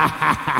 Ois,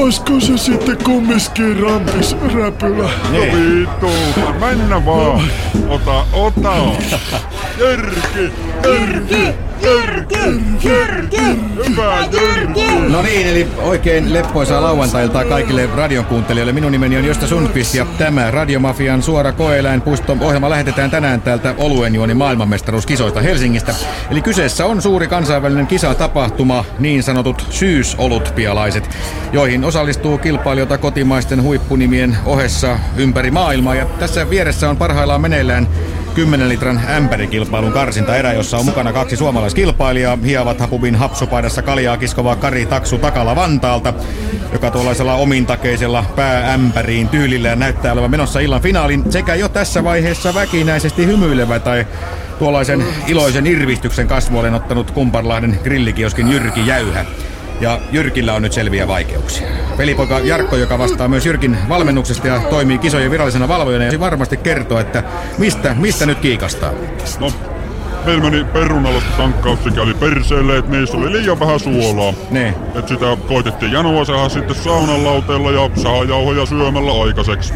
oisko se sitten kumminkin rampis räpylä? No vittu, mennä vaan. Ota, ota. Jyrki, Jyrki, Jyrki, Jyrki, hyvä Jyrki. No niin, eli oikein leppoisaa lauantailta kaikille radion kuuntelijoille. Minun nimeni on Josta Sundqvist ja tämä Radiomafian suora koeläinpuisto ohjelma lähetetään tänään täältä Oluenjuoni maailmanmestaruuskisoista Helsingistä. Eli kyseessä on suuri kansainvälinen kisatapahtuma, niin sanotut syysolutpialaiset, joihin osallistuu kilpailijoita kotimaisten huippunimien ohessa ympäri maailmaa. Ja tässä vieressä on parhaillaan meneillään 10 litran ämpärikilpailun karsinta erä, jossa on mukana kaksi suomalaiskilpailijaa. Hievat hapubin hapsupaidassa kaljaa kiskovaa Kari Taksu Takala Vantaalta, joka tuollaisella omintakeisella pääämpäriin tyylillä näyttää olevan menossa illan finaalin, sekä jo tässä vaiheessa väkinäisesti hymyilevä tai tuollaisen iloisen irvistyksen kasvuolen ottanut Kumparlahden grillikioskin Jyrki Jäyhä. Ja Jyrkillä on nyt selviä vaikeuksia. Velipoika Jarkko, joka vastaa myös Jyrkin valmennuksesta ja toimii kisojen virallisena valvojana, ja varmasti kertoo, että mistä, mistä nyt kiikastaa. No, meillä meni perunalosta tankkaus sikäli perseelle, että niissä oli liian vähän suolaa. Ne. Et sitä koitettiin janoa saada sitten saunan lauteella ja sahajauhoja syömällä aikaiseksi.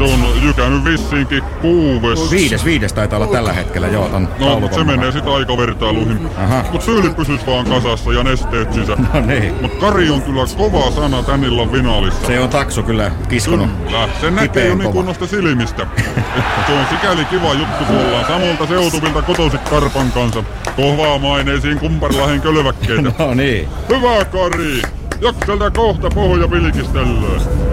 On jykännyt vissiinkin kuuves. Viides, viides taitaa olla tällä hetkellä, joo, ton No, se menee sitten aikavertailuihin. Aha. Mut tyyli pysys vaan kasassa ja nesteet sisä. No niin. Mut Kari on kyllä kova sana tän illan finaalissa. Se on taksu kyllä kiskonut. Kyllä, se näkee jo niin noista silmistä. se on sikäli kiva juttu, kun ollaan samalta seutuvilta kotoisin Karpan kanssa. Kovaa maineisiin Kumparlahen kölväkkeitä. No niin. Hyvä Kari! Jakselta kohta pohja vilkistellään.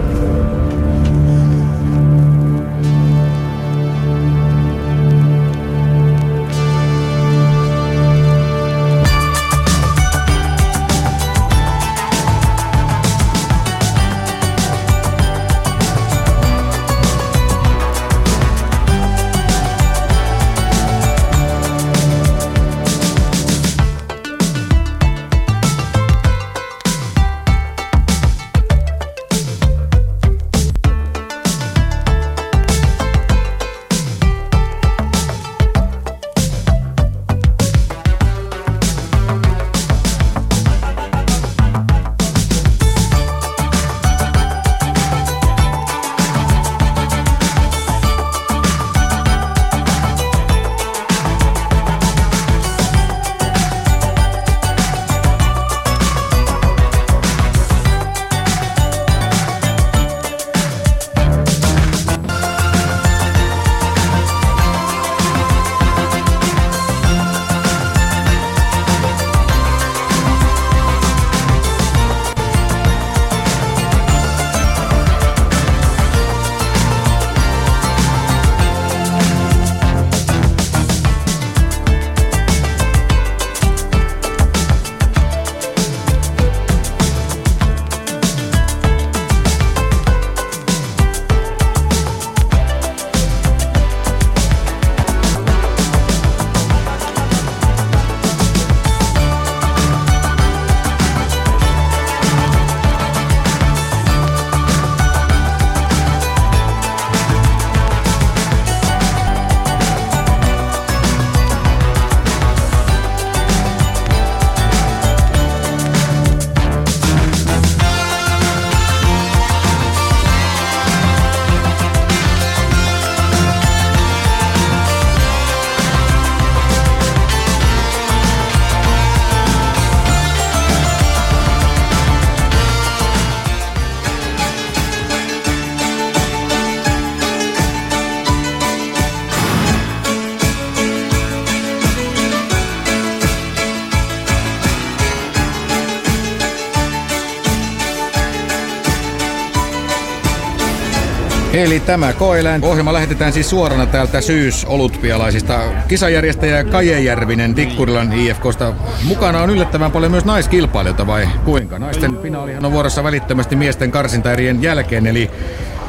Eli tämä koeläin ohjelma lähetetään siis suorana täältä syysolutpialaisista. Kisajärjestäjä Kaje Järvinen Tikkurilan IFKsta. Mukana on yllättävän paljon myös naiskilpailijoita vai kuinka? Naisten finaalihan on vuorossa välittömästi miesten karsintaerien jälkeen, eli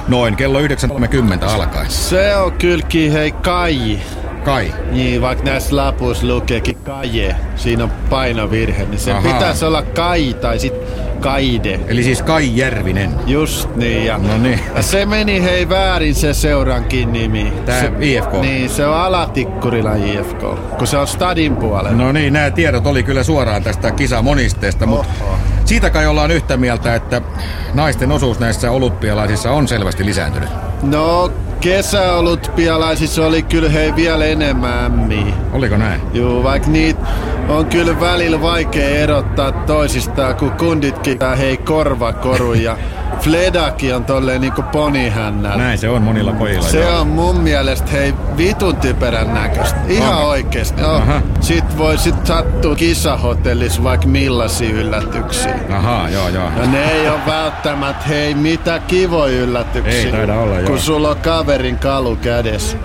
noin kello 9.30 alkaen. Se on kylki hei Kai. Kai. Niin, vaikka näissä lapuissa lukeekin Kaje, siinä on painovirhe, niin se pitäisi olla Kai tai sit Kaide. Eli siis Kai Järvinen. Just niin. Ja No niin. ja se meni hei väärin se seurankin nimi. Tää se, IFK. Niin, se on Alatikkurila IFK, kun se on stadin puolella. No niin, nämä tiedot oli kyllä suoraan tästä kisamonisteesta, mutta siitä kai ollaan yhtä mieltä, että naisten osuus näissä olympialaisissa on selvästi lisääntynyt. No, kesäolutpialaisissa oli kyllä hei vielä enemmän ämmiä. Oliko näin? Juu, vaikka niitä on kyllä välillä vaikea erottaa toisistaan, kun kunditkin tää hei korvakoru ja Fledakin on tolleen niinku ponihännällä. Näin se on monilla pojilla. Se joo. on mun mielestä hei vitun typerän näköistä. Ihan Onko? oikeesti. No, Aha. sit voi sit sattua kisahotellissa vaikka millaisia yllätyksiä. Ahaa, joo joo. Ja ne ei ole välttämättä hei mitä kivoja yllätyksiä. Ei taida olla, joo. Kun sulla on kaverin kalu kädessä.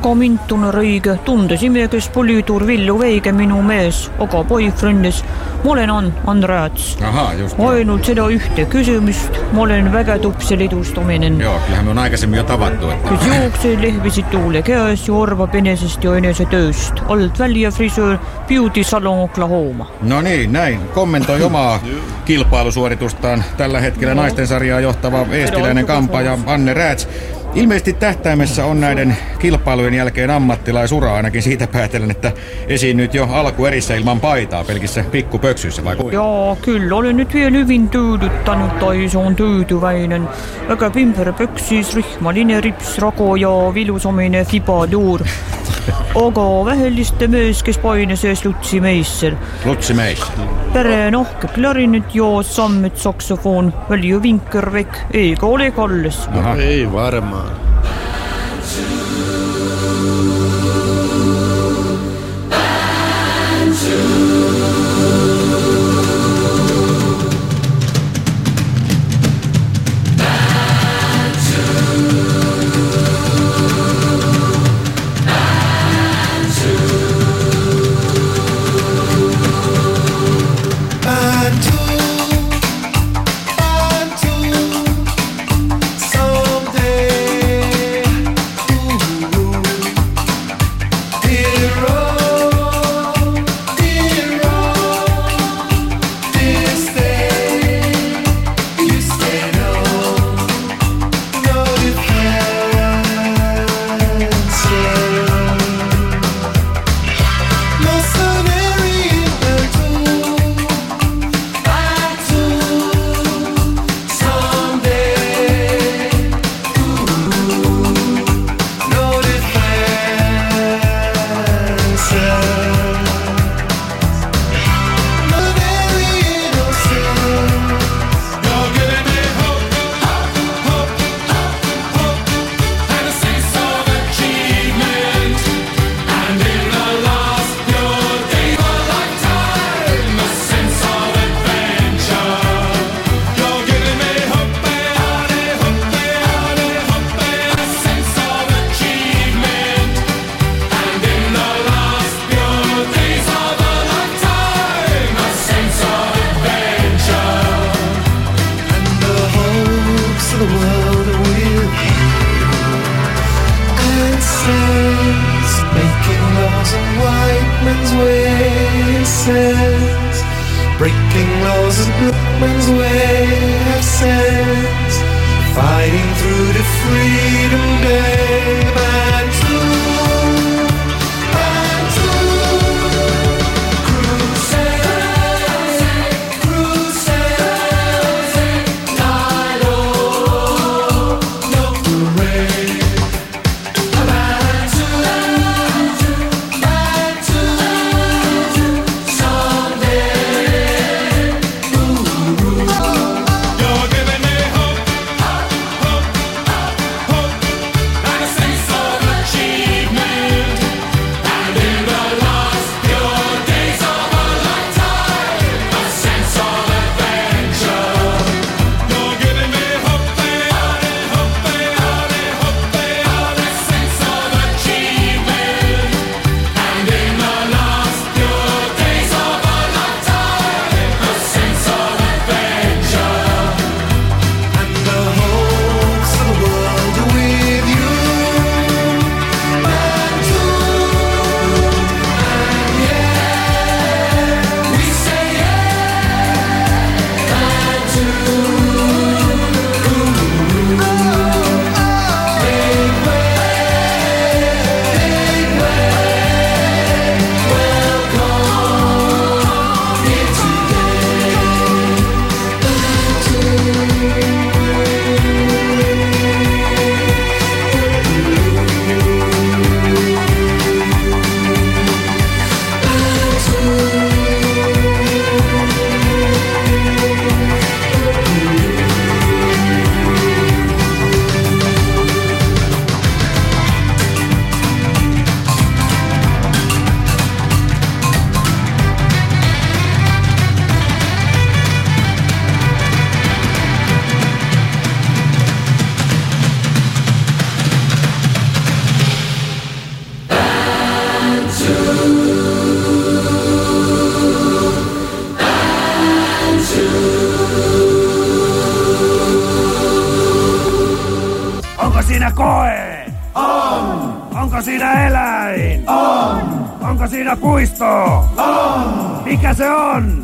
Aga Mintunen Rõige, tundesime, kes poliitur Villu Veige minu mees, aga boyfriendis ma olen Ann. Ahaa, just. ainult seda ühte küsimust, ma olen väga tupse lidustaminen. Joo, kyllähän me on aikaisemmin jo tavattu, että... kes jookseb lehvisid tuule käes ja arvab enesest ja enesetööst. alt välja frisöör Beauty Salon Oklahoma. No niin, näin. Kommentoi omaa kilpailusuoritustaan tällä hetkellä naisten sarjaa johtava eestiläinen kampaaja Anne Rääts. Ilmeisesti tähtäimessä on näiden kilpailujen jälkeen ammattilaisura ainakin siitä päätellen, että esiinnyt jo alkuerissä ilman paitaa pelkissä pikkupöksyissä vai kuinka? ja küll olen nüüd veel hyvin töötanud, tai see on töötuväinen. väga pimber püksis, rihmaline rips, rago ja vilusamine fibaduur. aga väheliste mees, kes paine sees Lutsi meister. Lutsi meissä. Berön eh, ohkeklar inuti joo sammut saksofon, öljyvinkkörvik, eikä ole kallis. Ei varmaan. Onko siinä eläin? On! Onko siinä puisto? On! Mikä se on?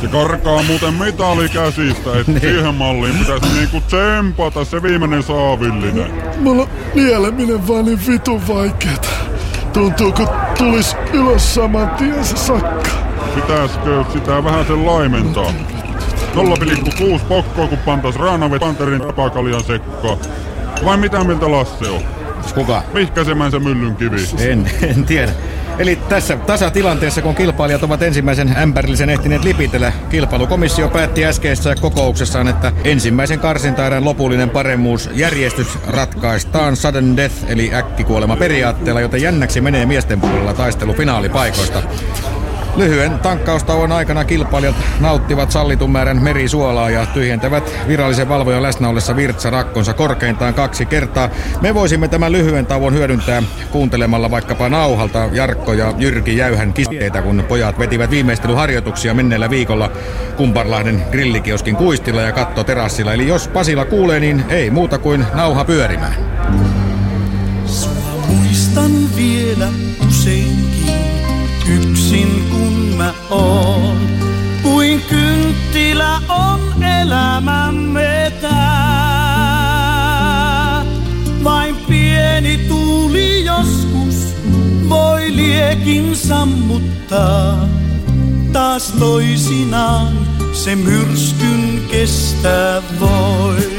Se karkaa muuten mitali käsistä, että siihen malliin pitäisi niinku tsempata se viimeinen saavillinen. Mulla nieleminen vaan niin vitun vaikeeta. Tuntuu, kun tulis ylös saman tien se sakka. Pitäisikö sitä vähän sen laimentaa? 0,6 pokkoa, kun pantais Raanavet Panterin tapakaljan sekkaan. Vai mitä mieltä Lasse on? Kuka? Vihkäsemään se myllyn kivi. En, en tiedä. Eli tässä tasatilanteessa, kun kilpailijat ovat ensimmäisen ämpärillisen ehtineet lipitellä, kilpailukomissio päätti äskeisessä kokouksessaan, että ensimmäisen karsintaerän lopullinen paremmuusjärjestys ratkaistaan sudden death eli äkkikuolema periaatteella, joten jännäksi menee miesten puolella taistelu finaalipaikoista. Lyhyen tankkaustauon aikana kilpailijat nauttivat sallitun määrän merisuolaa ja tyhjentävät virallisen valvojan läsnä ollessa virtsa rakkonsa korkeintaan kaksi kertaa. Me voisimme tämän lyhyen tauon hyödyntää kuuntelemalla vaikkapa nauhalta Jarkko ja Jyrki Jäyhän kisteitä, kun pojat vetivät viimeistelyharjoituksia menneellä viikolla Kumparlahden grillikioskin kuistilla ja kattoterassilla. Eli jos Pasila kuulee, niin ei muuta kuin nauha pyörimään. Muistan vielä oon. Kuin kynttilä on elämämme tää. Vain pieni tuuli joskus voi liekin sammuttaa. Taas toisinaan se myrskyn kestää voi.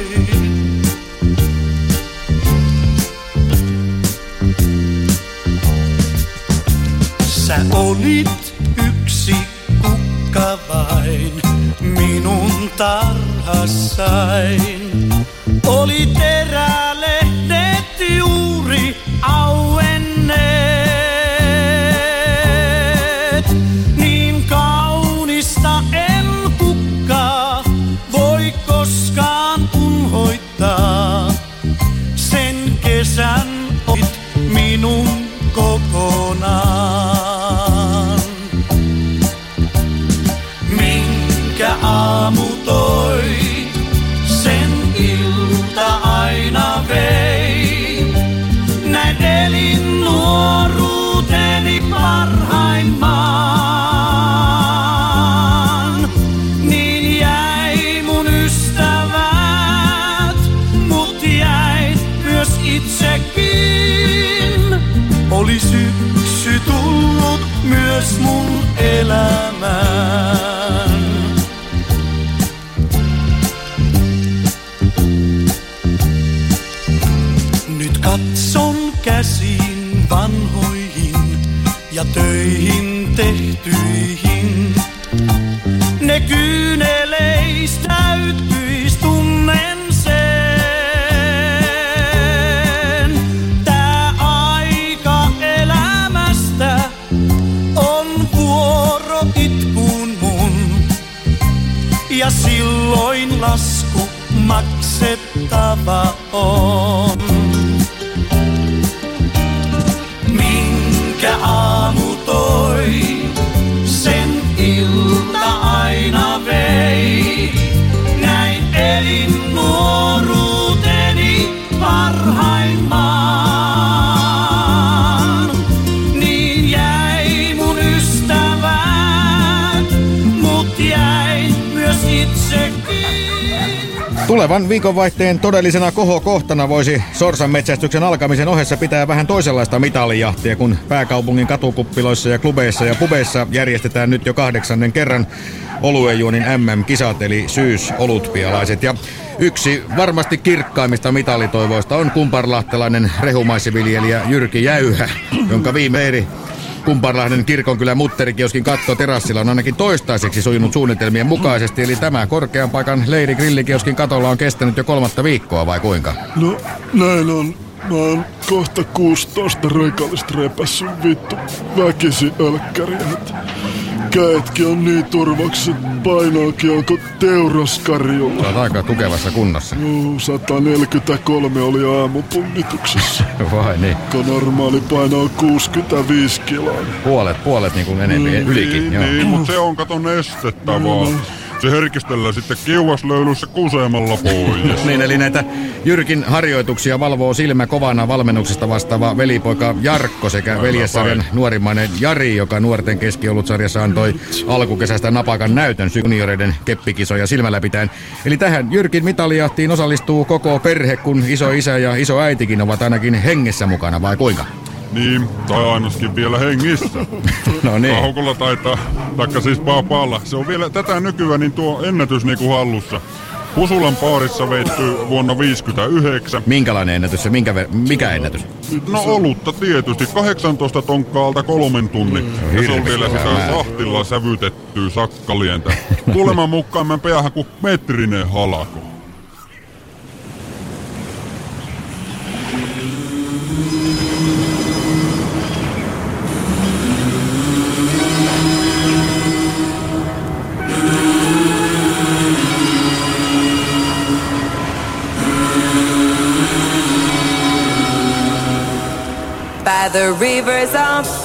Sä olit kukka vain minun tarhassain. Oli terälehdet juuri elämään. Nyt katson käsiin vanhoihin ja töihin tehtyihin. Ne kyyneleistäyttyis lasku maksettava on. Tulevan viikonvaihteen todellisena kohokohtana voisi Sorsan metsästyksen alkamisen ohessa pitää vähän toisenlaista mitalijahtia, kun pääkaupungin katukuppiloissa ja klubeissa ja pubeissa järjestetään nyt jo kahdeksannen kerran oluenjuonin MM-kisat eli syysolutpialaiset. Ja yksi varmasti kirkkaimmista mitalitoivoista on kumparlahtelainen rehumaisiviljelijä Jyrki Jäyhä, jonka viime eri Kumparlahden kirkonkylän mutterikioskin katto terassilla on ainakin toistaiseksi sujunut suunnitelmien mukaisesti, eli tämä korkean paikan leiri grillikioskin katolla on kestänyt jo kolmatta viikkoa vai kuinka? No, näin on. Mä oon kohta 16 rekallista repässy vittu väkisi ölkkäriä. et Käetkin on niin turvaksi, painoakin onko teuraskarjulla. Oot aika tukevassa kunnossa. Joo, 143 oli aamupunnituksessa. Vai niin? Kun normaali paino on 65 kiloa. Puolet, puolet niin kuin enempi, ylikin. Niin, Joo. niin mutta se on kato nestettä vaan. Se herkistellään sitten kiuaslöylyssä kuseemalla pois. Niin, eli näitä Jyrkin harjoituksia valvoo silmä kovana valmennuksesta vastaava velipoika Jarkko sekä veljessarjan nuorimmainen Jari, joka nuorten keskiolutsarjassa antoi alkukesästä napakan näytön junioreiden keppikisoja silmällä pitäen. Eli tähän Jyrkin mitalijahtiin osallistuu koko perhe, kun iso isä ja iso äitikin ovat ainakin hengessä mukana, vai kuinka? Niin, tai ainakin vielä hengissä. No niin. Paukulla taitaa, taikka siis paapalla. Se on vielä tätä nykyään niin tuo ennätys niinku hallussa. Pusulan paarissa veitty vuonna 59. Minkälainen ennätys se? Minkä ver- mikä ennätys? No olutta tietysti, 18 tonkkaalta kolmen tunnin. Ja se on vielä sitä sahtilla sävytettyä sakkalientä. Kuuleman mukaan mä päähän kuin metrinen halako. The rivers of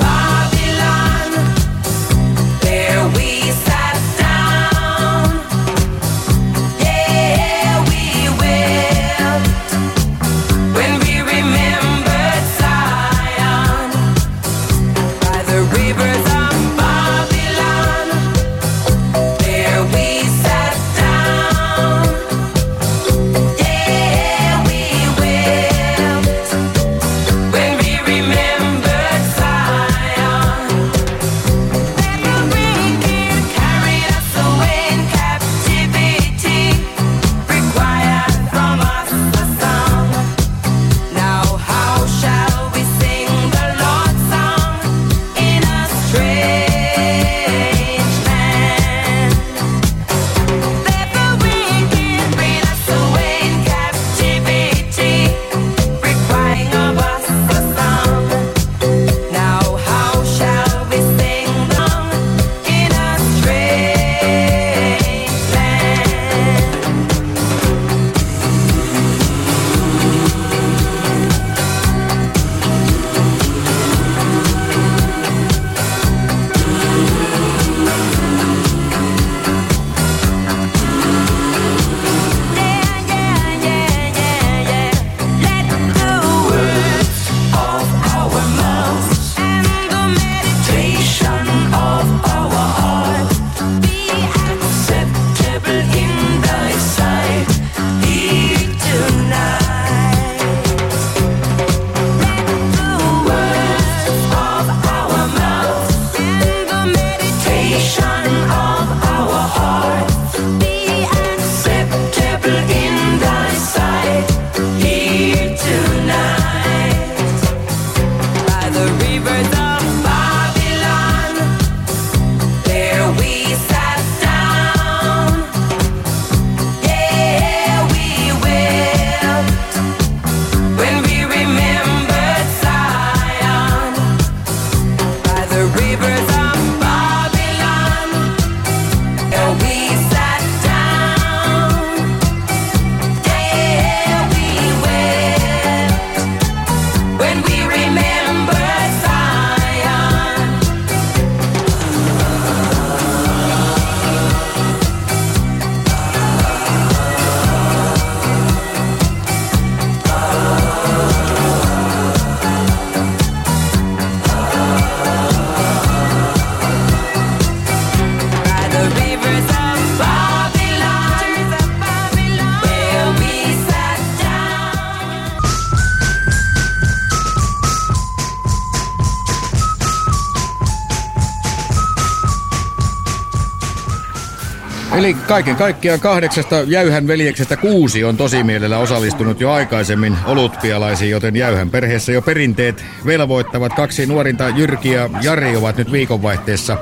Eli kaiken kaikkiaan kahdeksasta jäyhän veljeksestä kuusi on tosimielellä osallistunut jo aikaisemmin olutpialaisiin, joten jäyhän perheessä jo perinteet velvoittavat. Kaksi nuorinta Jyrki ja Jari ovat nyt viikonvaihteessa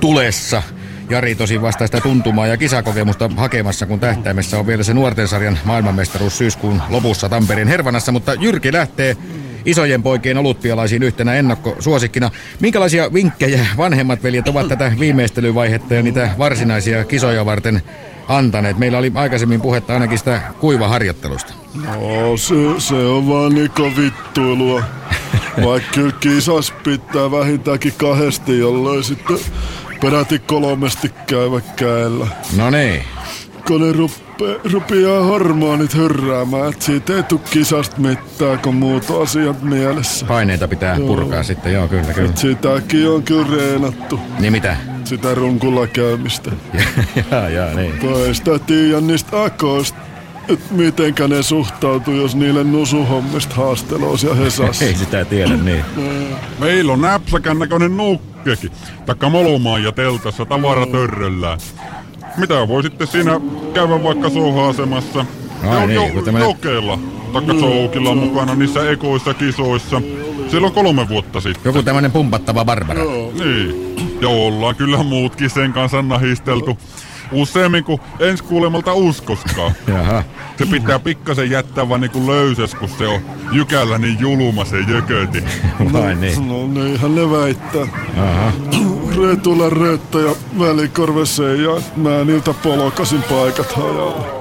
tulessa. Jari tosi vasta sitä tuntumaa ja kisakokemusta hakemassa, kun tähtäimessä on vielä se nuorten sarjan maailmanmestaruus syyskuun lopussa Tampereen Hervanassa, mutta Jyrki lähtee isojen poikien olutpialaisiin yhtenä ennakkosuosikkina. Minkälaisia vinkkejä vanhemmat veljet ovat tätä viimeistelyvaihetta ja niitä varsinaisia kisoja varten antaneet? Meillä oli aikaisemmin puhetta ainakin sitä kuivaharjoittelusta. No, se, se on vaan niinku vittuilua. Vaikka kyllä kisas pitää vähintäänkin kahdesti, jolloin sitten peräti kolmesti käyvä käellä. No niin. Ne ruppe, rupeaa hormonit hyrräämään, että siitä ei tuu kisasta mitään, kun muut asiat mielessä. Paineita pitää Joo. purkaa sitten, joo kyllä, kyllä. Et sitäkin on kyllä reenattu. Niin mitä? Sitä runkulla käymistä. jaa, jaa, niin. Sitä tiedä niistä akoista, että mitenkä ne suhtautuu, jos niille nusuhommista haasteloos ja hesas. Ei sitä tiedä, niin. Meillä on näpsäkän näköinen nukkekin. Takka molumaan ja teltassa tavaratörröllään. Mitä voi sitten siinä käydä vaikka soha-asemassa? Ai Ja niin, jo, kun tämmönen- jokeilla. Takka Soukilla mukana niissä ekoissa kisoissa. Silloin kolme vuotta sitten. Joku tämmönen pumpattava Barbara. Niin. Ja ollaan kyllä muutkin sen kanssa nahisteltu. Useammin kuin ensi kuulemalta uskoskaan. Jaha. Se pitää pikkasen jättää vaan niinku löysäs, kun se on jykällä niin julma se jököti. Vai niin? No niinhän ne väittää. Aha. Reetulla Reetta ja välikorve Seija, mä niiltä polokasin paikat hajalle.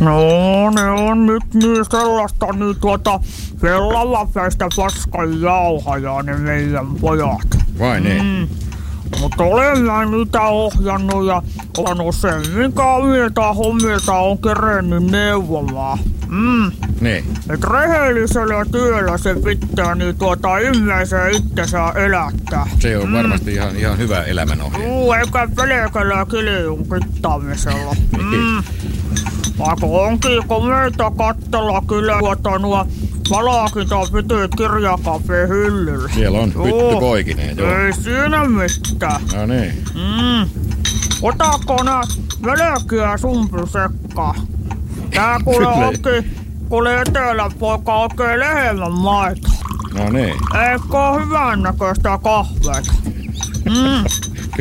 No, ne on nyt niin sellaista, niin tuota, pellavapäästä paskan jauhaja ne meidän pojat. Vai niin? Mm. Mutta olen mä niitä ohjannut ja on usein mikä omilta hommilta on kerennyt neuvomaan. Mm. Niin. Et rehellisellä työllä se pitää niin tuota ihmisen itsensä elättää. Se on varmasti ihan, ihan hyvä elämänohje. Juu, eikä pelkällä kiljun pittämisellä. Mm. Vaikka onkin komeita kattella kyllä tuota nuo palaakinta pityt kirjakapeen hyllyllä. Siellä on pytty poikineen, joo. Ei siinä mitään. No niin. Mm. Otako nää melkeä sumpisekkaa? Tää kuule onkin, kuule eteläpoika oikein lehmän maito. No niin. Eikö oo hyvän näköistä kahveta? Mm.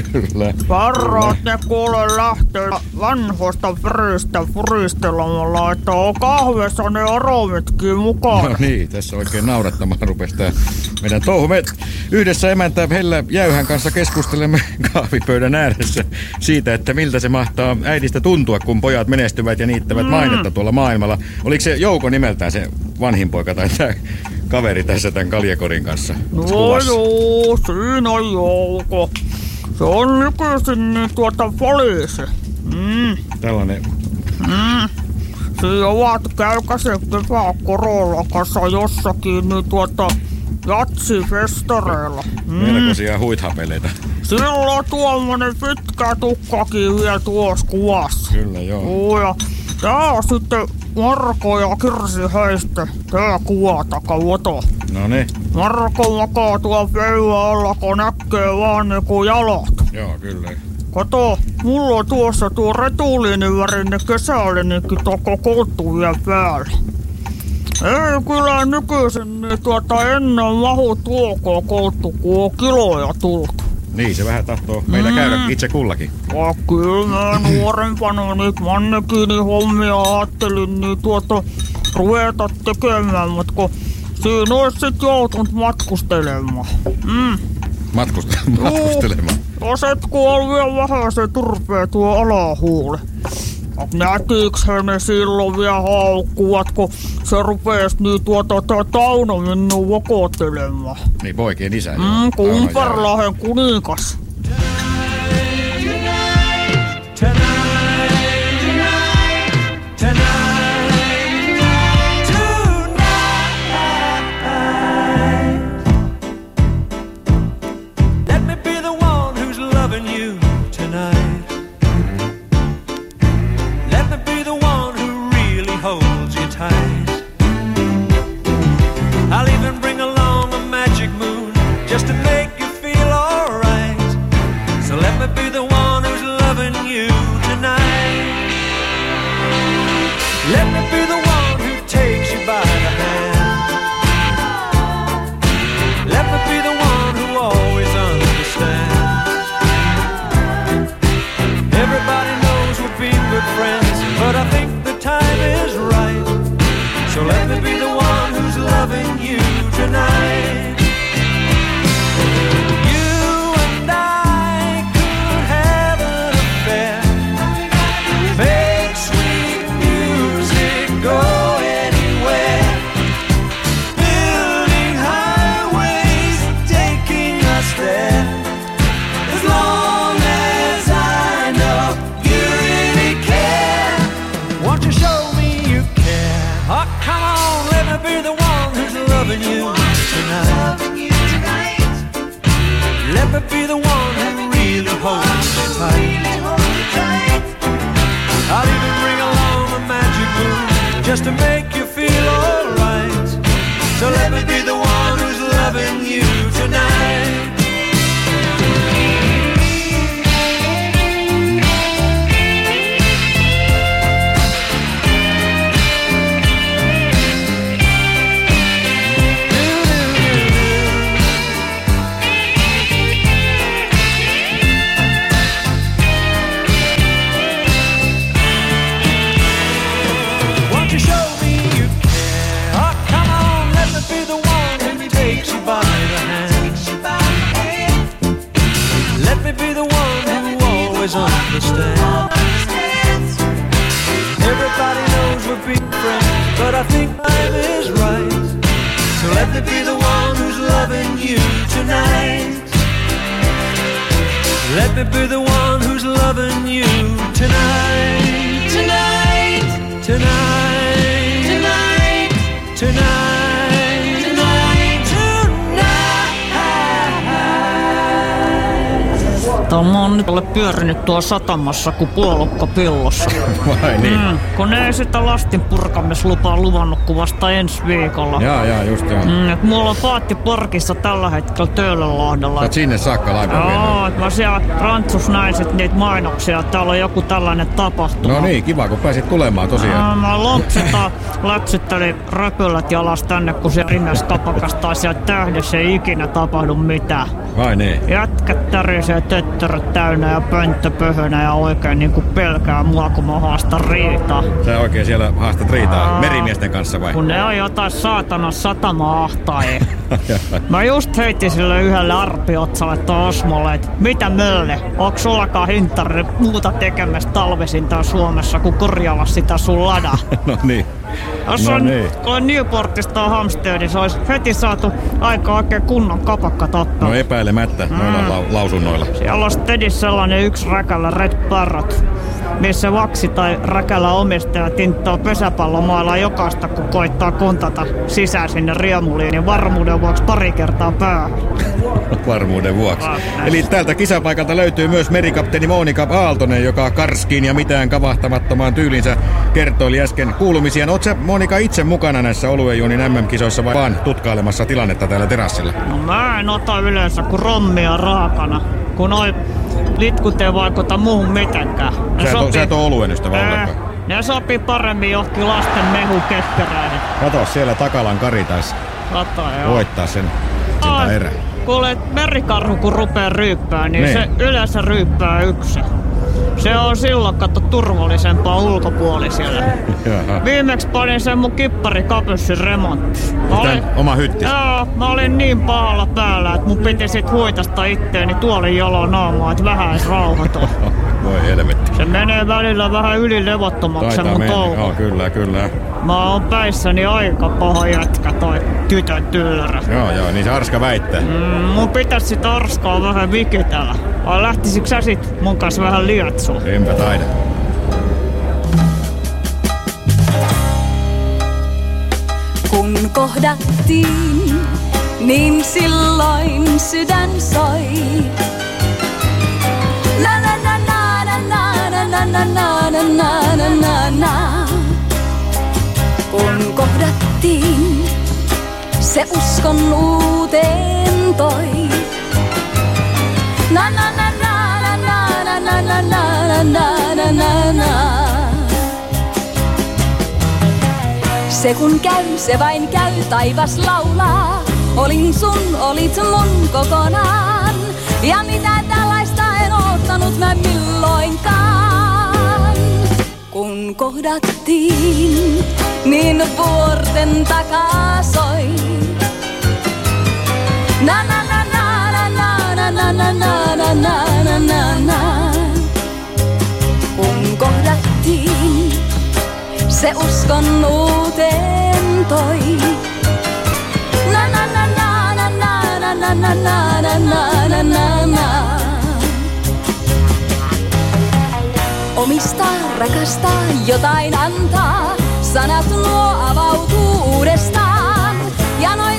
Kyllä. Parraat ne kuule lähtee vanhoista frystä frystelemalla, että on kahvessa ne aromitkin mukaan. No niin, tässä oikein naurattamaan rupesi tää meidän touhu. Me yhdessä emäntä Hella Jäyhän kanssa keskustelemme kahvipöydän ääressä siitä, että miltä se mahtaa äidistä tuntua, kun pojat menestyvät ja niittävät Mm. mainetta tuolla maailmalla. Oliko se Jouko nimeltään se vanhin poika tai tämä kaveri tässä tämän kaljakorin kanssa? No joo, siinä on jouko. Se on nykyisin niin tuota poliisi. Mm, Tällainen mm. Siinä ovat käykäsen kevään korolla kanssa jossakin niin tuota jatsifestareilla. Mm. melkoisia huithapeleita. Sillä on tuommoinen pitkä tukkakin vielä tuossa kuvassa. Kyllä joo. Joo, ja tää on sitten Marko ja Kirsi Heiste. Tää kuva takavuoto. No niin, Marko makaa tuolla pöydän alla, kun näkee vaan niinku jalat. joo kyllä. Kato, mulla on tuossa tuo retuliinin värinen kesälinenkin toko kolttu vielä päällä. Ei kyllä nykyisin niin tuota ennen mahu tuoko kolttu, kun on kiloja tullut. Niin, se vähän tahtoo meillä käydä itse kullakin. Ja kyllä nuorempana niitä mannekiinihommia ajattelin niin tuota ruveta tekemään, mutta kun siinä olisi sit joutunut matkustelemaan. Mm. Matkusta- matkustelemaan. Ja sit kun on vielä vähän se turpee tuo alahuuli. Näkiiks ne silloin vielä haukkuvat, kun se rupees niin tuota Tauno minun vokottelemaan. Niin poikien isä. Mm, Kumparlahen kuningas. Tuolla satamassa kuin puolukka pillossa. Vai niin? Mm, kun ne ei sitä lastin purkamislupaa luvannut kuin vasta ensi viikolla. Jaa, jaa, just joo. Mm, et mulla on paatti parkissa tällä hetkellä Töölönlahdella. Oot sinne saakka laivan. Joo, että mä siellä rantsus naiset niitä mainoksia, että täällä on joku tällainen tapahtuma. No niin, kiva kun pääsit tulemaan tosiaan. Aa, Mä lompsita läpsyttelin räpylät jalas tänne, kun se rinnaskapakasta tai siellä tähdessä ei ikinä tapahdu mitään. Vai niin? Jätkät tärisee töttöröt täynnä ja pönttö pöhönä ja oikein niinku pelkää mua, kun mä haastan riitaa. Sä oikein siellä haastat riitaa Aa. merimiesten kanssa vai? Kun ne on jotain saatana satama ahtaajia. Mä just heitin sille yhdelle arpiotsalle tuon Osmolle, että mitä mölle, onks sullakaan hintarille muuta tekemässä talvisinta Suomessa kuin korjailla sitä sun lada? no niin. Jos No on, niin. on Newportista on Hamstead, niin se olisi heti saatu aika oikein kunnon kapakka toppaa. No epäilemättä noilla Mm. lau- lausunnoilla. Siellä on Stedis sellainen yksi räkällä Red Parrot, missä vaksi tai räkällä omistaja tinttoo pesäpallomailla jokaista, kun koittaa kontata sisään sinne riemuliin, niin varmuuden vuoksi pari kertaa päähän. Varmuuden vuoksi. Eli tältä kisapaikalta löytyy myös merikapteeni Monika Aaltonen, joka karskiin ja mitään kavahtamattomaan tyylinsä kertoili äsken kuulumisia. Oot sä Monika itse mukana näissä oluenjuonin MM-kisoissa vai vaan tutkailemassa tilannetta täällä terassilla? No mä en ota yleensä kuin rommia raakana, kun noi litkut ei vaikuta muuhun mitenkään. Ne Sä et, oo- sä et oo oluen ystävä Ää, ollenkaan. Ne sopii paremmin johonkin lasten mehukekkeräihin. Kato, siellä Takalan Kari taisi Kato, joo. voittaa sen, Ai, sitä erä. Kuule, merikarhu kun rupeaa ryyppää, niin Niin. se yleensä ryyppää yksin. Se on silloin kato turvallisempaa ulkopuoliselle. Jaha. Viimeksi panin sen mun kipparikapyssin remonttiin. Mä Tän oma hytti. Joo, mä olin niin pahalla päällä, että mun piti sit huitasta itteeni tuolin jalo naamaa, että vähän edes rauhoitua. Voi helvetti. Se menee välillä vähän yli levottomaksi se mun touhu. Joo, kyllä, kyllä. Mä oon päissäni aika paha jätkä toi tytön tyylärä. Joo, joo, niin se Arska väittää. Mm, mun pitäis sit arskaa vähän vikitellä. Vai lähtisikö sä sit mun kanssa vähän lietsuun? Enpä taida. Kun kohdattiin, niin silloin sydän soi. Na na na na na na na na. Kun kohdattiin, se uskon uuteen toi. Na na na na na na na na na na na na na na. Se kun käy, se vain käy, taivas laulaa. Olin sun, olit mun kokonaan. Ja mitä tällaista en ottanut mä milloinkaan. Kun kohdattiin, niin vuorten takaa soi. Na na na na na na na na na na na na na na. Kun kohdattiin, se uskon uuteen toi. Na na na na na na na na na na na na na na Omistaa, rakastaa, jotain antaa, sanat nuo avautuu uudestaan. Ja noita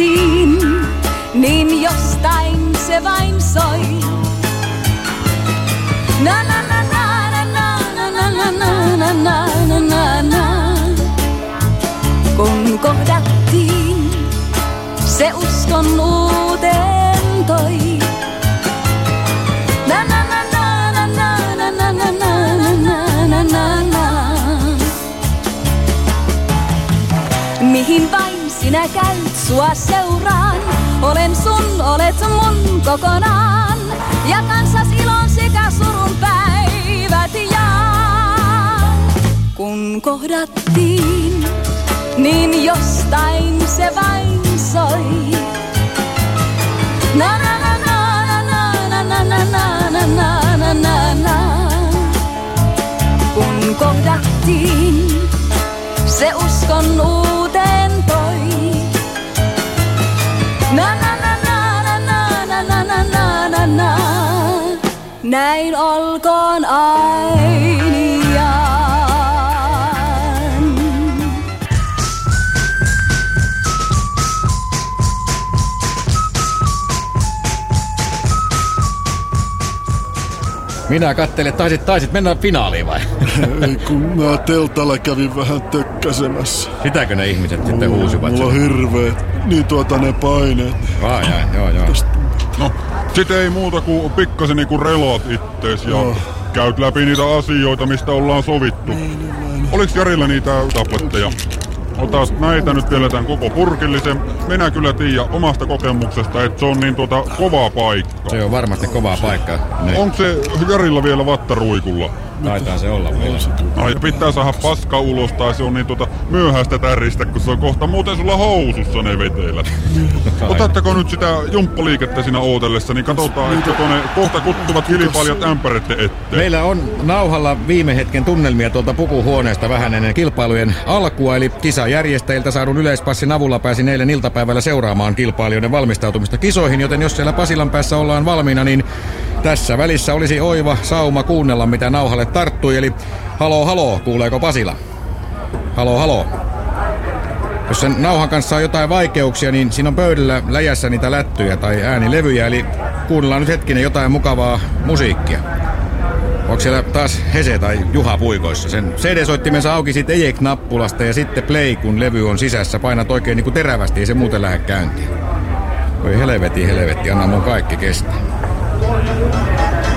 kohdattiin, niin jostain se vain soi. Na na na na na na na na na na na na na na. Kun kohdattiin, se uskon uuteen toi. Sinä käyt, sua seuraan. Olen sun, olet mun kokonaan. Ja kanssas ilon sekä surun päivät jaan. Kun kohdattiin, niin jostain se vain soi. Na na na na na na na na na na na na na. Kun kohdattiin, se uskon uuteen Näin olkoon ainiaan. Minä kattelen, taisit, taisit mennä finaaliin vai? Ei kun mä teltalla kävin vähän tökkäsemässä. Sitäkö ne ihmiset sitten huusivat? Mulla on hirveet, niin tuota ne paineet. Ai, ai, joo, joo. No, sit ei muuta kuin pikkasen niinku relot ittees ja Joo. käyt läpi niitä asioita, mistä ollaan sovittu. Oliks Jarilla niitä tabletteja? Otas näitä nyt vielä tämän koko purkillisen. Minä kyllä tiedän omasta kokemuksesta, että se on niin tuota kova paikka. Se on varmasti kovaa paikkaa. Niin. Onko se Jarilla vielä vattaruikulla? Taitaa se olla vielä. Ai, pitää saada paska ulos tai se on niin tuota myöhäistä täristä, kun se on kohta muuten sulla housussa ne vetelät. Otatteko nyt sitä jumppaliikettä siinä ootellessa, niin katsotaan, että ne kohta kuttuvat kilpailijat ämpäretten eteen. Meillä on nauhalla viime hetken tunnelmia tuolta pukuhuoneesta vähän ennen kilpailujen alkua, eli kisajärjestäjiltä saadun yleispassin avulla pääsin eilen iltapäivällä seuraamaan kilpailijoiden valmistautumista kisoihin, joten jos siellä Pasilan päässä ollaan valmiina, niin tässä välissä olisi oiva sauma kuunnella, mitä nauhalle tarttui, eli halo halo, kuuleeko Pasila? Halo halo. Jos sen nauhan kanssa on jotain vaikeuksia, niin siinä on pöydällä läjässä niitä lättyjä tai äänilevyjä, eli kuunnellaan nyt hetkinen jotain mukavaa musiikkia. Onko siellä taas Hese tai Juha puikoissa? Sen CD-soittimensa auki siitä ejek-nappulasta ja sitten play, kun levy on sisässä. Painat oikein niin kuin terävästi, ei se muuten lähde käyntiin. Oi helvetti, helvetti, anna mun kaikki kestää. 400.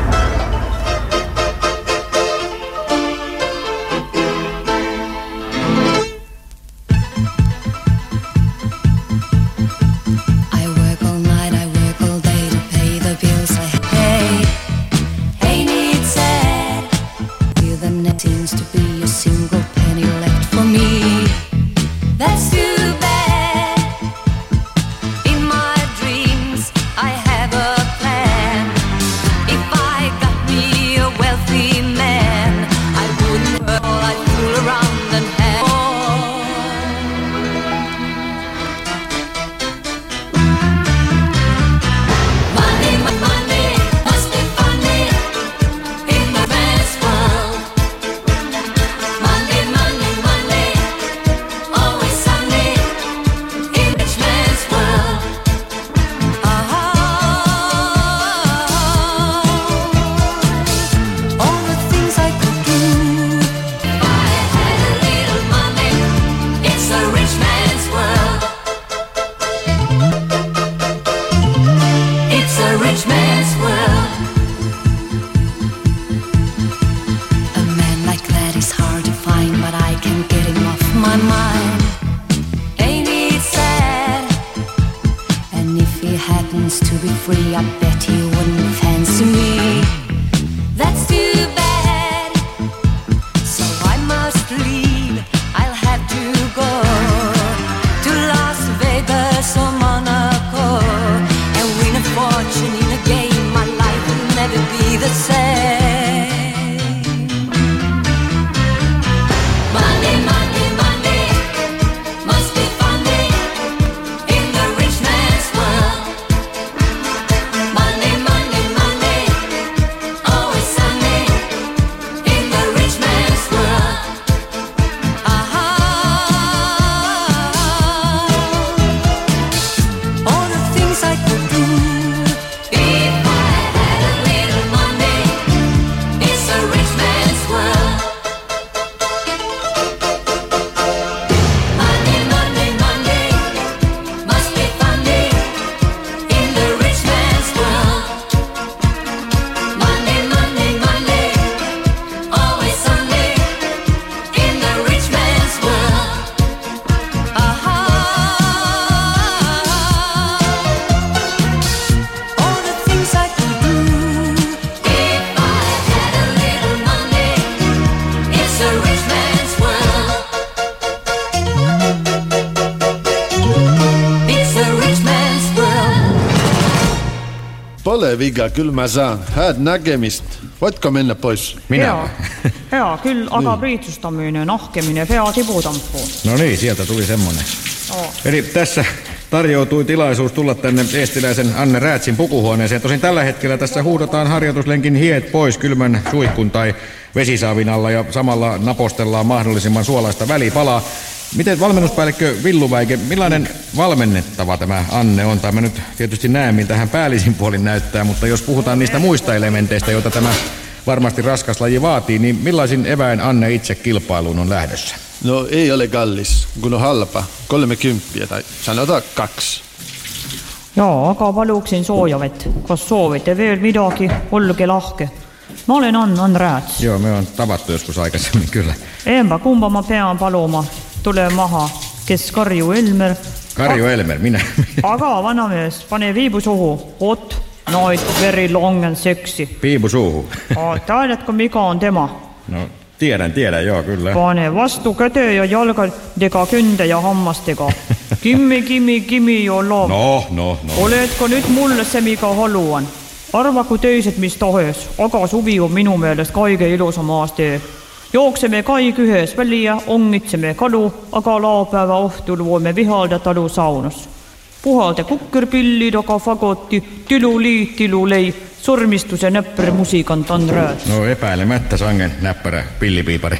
Viga, küll mä saan. Hääd näkemist. Voitko mennä pois? hea, hea küll, aga priitsustamine, nahkemine, pea tibutampu. No niin, sieltä tuli semmonen. Oo. Eli tässä tarjoutui tilaisuus tulla tänne eestiläisen Anne Räätsin pukuhuoneeseen. Tosin tällä hetkellä tässä huudataan harjoituslenkin hiet pois kylmän suihkun tai vesisaavin alla ja samalla napostellaan mahdollisimman suolaista välipalaa. Miten valmennuspäällikkö Villuväike, millainen valmennettava tämä Anne on? Tai mä nyt tietysti näen, miltä hän päällisin puolin näyttää, mutta jos puhutaan niistä muista elementeistä, joita tämä varmasti raskas laji vaatii, niin millaisin eväin Anne itse kilpailuun on lähdössä? No ei ole kallis, kun on halpa. 30 tai sanotaan kaksi. jaa, aga paluksin sooja vett. kas soovite veel midagi, olge lahke. ma olen Ann-Ann Rääts. Joo, me on tavattu joskus aikaisemmin, kyllä. Emba, kumba ma pean paluma? tule maha, kes Karju Elmer, Karjo Elmer, minä. aga vanamees, pane viibu suhu. Hot night very long and sexy. Piipu suuhun. tiedätkö mikä on tema? No, tiedän, tiedän, joo, kyllä. pane vastu käte ja jalgadega künde ja hammastega. Kimmi, Kimmi, Kimmi ja loom. No, no, no. oledko nüüd mulle see, mida haluan? arvagu teised mis tahes, aga suvi on minu meelest kõige ilusam aastatee. Jookseme kai ühes välja, ongitseme kalu, aga laupäeva õhtul voime vihalda talu saunas. puhalda kukkerpillid, aga fagoti, tiluli, tilulei, sormistuse näpper musikant on räät. No epäilemättä sangen näppärä pillipiipari.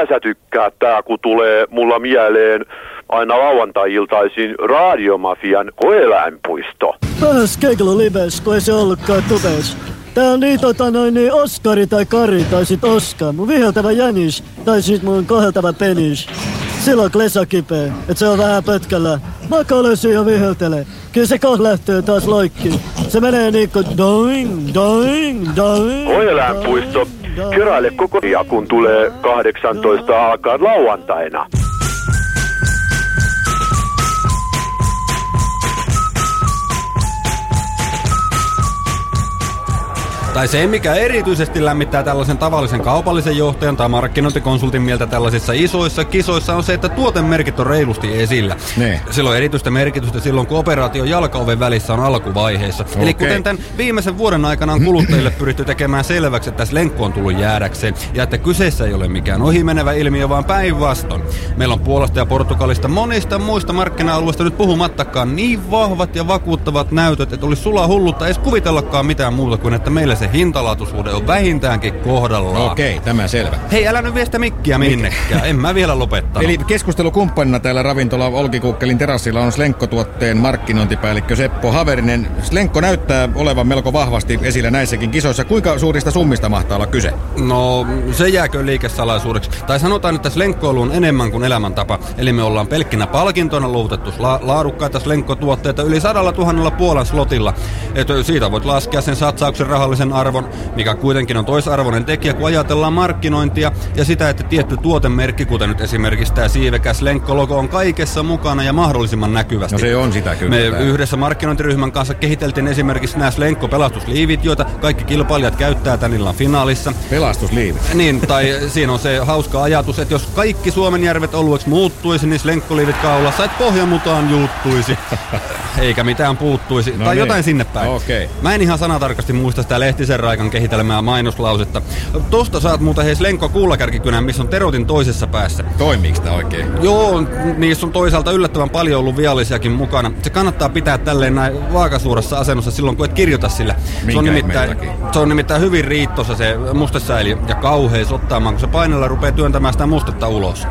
Mikä sä tykkää tää, kun tulee mulla mieleen aina lauantai-iltaisin radiomafian koeläinpuisto. Vähäs Keglo lives, kun ei se ollutkaan tuves. Tää on niin tota noin niin Oskari tai Kari tai sit Oska, mun viheltävä jänis tai sit mun koheltava penis. Silloin klesa kipeä, et se on vähän pötkällä. Mä kolösyn ja viheltele. Kyllä se kohta lähtee taas loikki. Se menee niinku doing, doing, doing. Koeläinpuisto, keräile koko ajan, kun tulee 18 alkaa lauantaina. Tai se, mikä erityisesti lämmittää tällaisen tavallisen kaupallisen johtajan tai markkinointikonsultin mieltä tällaisissa isoissa kisoissa on se, että tuotemerkit on reilusti esillä. Ne. Sillä on erityistä merkitystä silloin, kun operaatio jalkaoven välissä on alkuvaiheessa. Okay. Eli kuten tämän viimeisen vuoden aikana on kuluttajille pyritty tekemään selväksi, että tässä lenkko on tullut jäädäkseen ja että kyseessä ei ole mikään ohimenevä ilmiö, vaan päinvastoin. Meillä on Puolasta ja Portugalista monista muista markkina-alueista nyt puhumattakaan niin vahvat ja vakuuttavat näytöt, että olisi sulaa hullutta edes kuvitellakaan mitään muuta kuin, että meillä se hintalaatuisuuden on vähintäänkin kohdallaan. Okei, tämä selvä. Hei, älä nyt vie sitä mikkiä minnekään. En mä vielä lopettanut. Eli keskustelukumppanina täällä ravintola Olkikukkelin terassilla on Slenkko-tuotteen markkinointipäällikkö Seppo Haverinen. Slenkko näyttää olevan melko vahvasti esillä näissäkin kisoissa. Kuinka suurista summista mahtaa olla kyse? No, se jääkö liikesalaisuudeksi. Tai sanotaan, että slenkkoilu on enemmän kuin elämäntapa. Eli me ollaan pelkkinä palkintoina luutettu la- laadukkaita slenkkotuotteita yli sadalla tuhannella Puolan slotilla. Et siitä voit laskea sen satsauksen rahallisen arvon, mikä kuitenkin on toisarvoinen tekijä, kun ajatellaan markkinointia ja sitä, että tietty tuotemerkki, kuten nyt esimerkiksi tämä siivekäs lenkkologo, on kaikessa mukana ja mahdollisimman näkyvästi. No se on sitä kyllä. Me Tää. yhdessä markkinointiryhmän kanssa kehiteltiin esimerkiksi nämä Slenkko-pelastusliivit, joita kaikki kilpailijat käyttää tän illan finaalissa. Pelastusliivit? Niin, tai siinä on se hauska ajatus, että jos kaikki Suomen järvet olueksi muuttuisi, niin Slenkkoliivit kaulassa, että pohjamutaan juuttuisi. Eikä mitään puuttuisi. No tai niin. jotain sinne päin. Okei. Mä en ihan sanatarkasti muista sitä Lehtisen Raikan kehitelmää mainoslausetta. Tosta saat muuten hei Slenkko kuulakärkikynän, missä on terotin toisessa päässä. Toimiiks tää oikein? Joo, niissä on toisaalta yllättävän paljon ollut viallisiakin mukana. Se kannattaa pitää tälleen näin vaakasuurassa asennossa silloin, kun et kirjoita sillä. se, Minkä on ihmeen nimittäin, se on nimittäin hyvin riittosa se mustesäili ja kauheis ottaamaan, kun se painella rupeaa työntämään sitä mustetta ulos.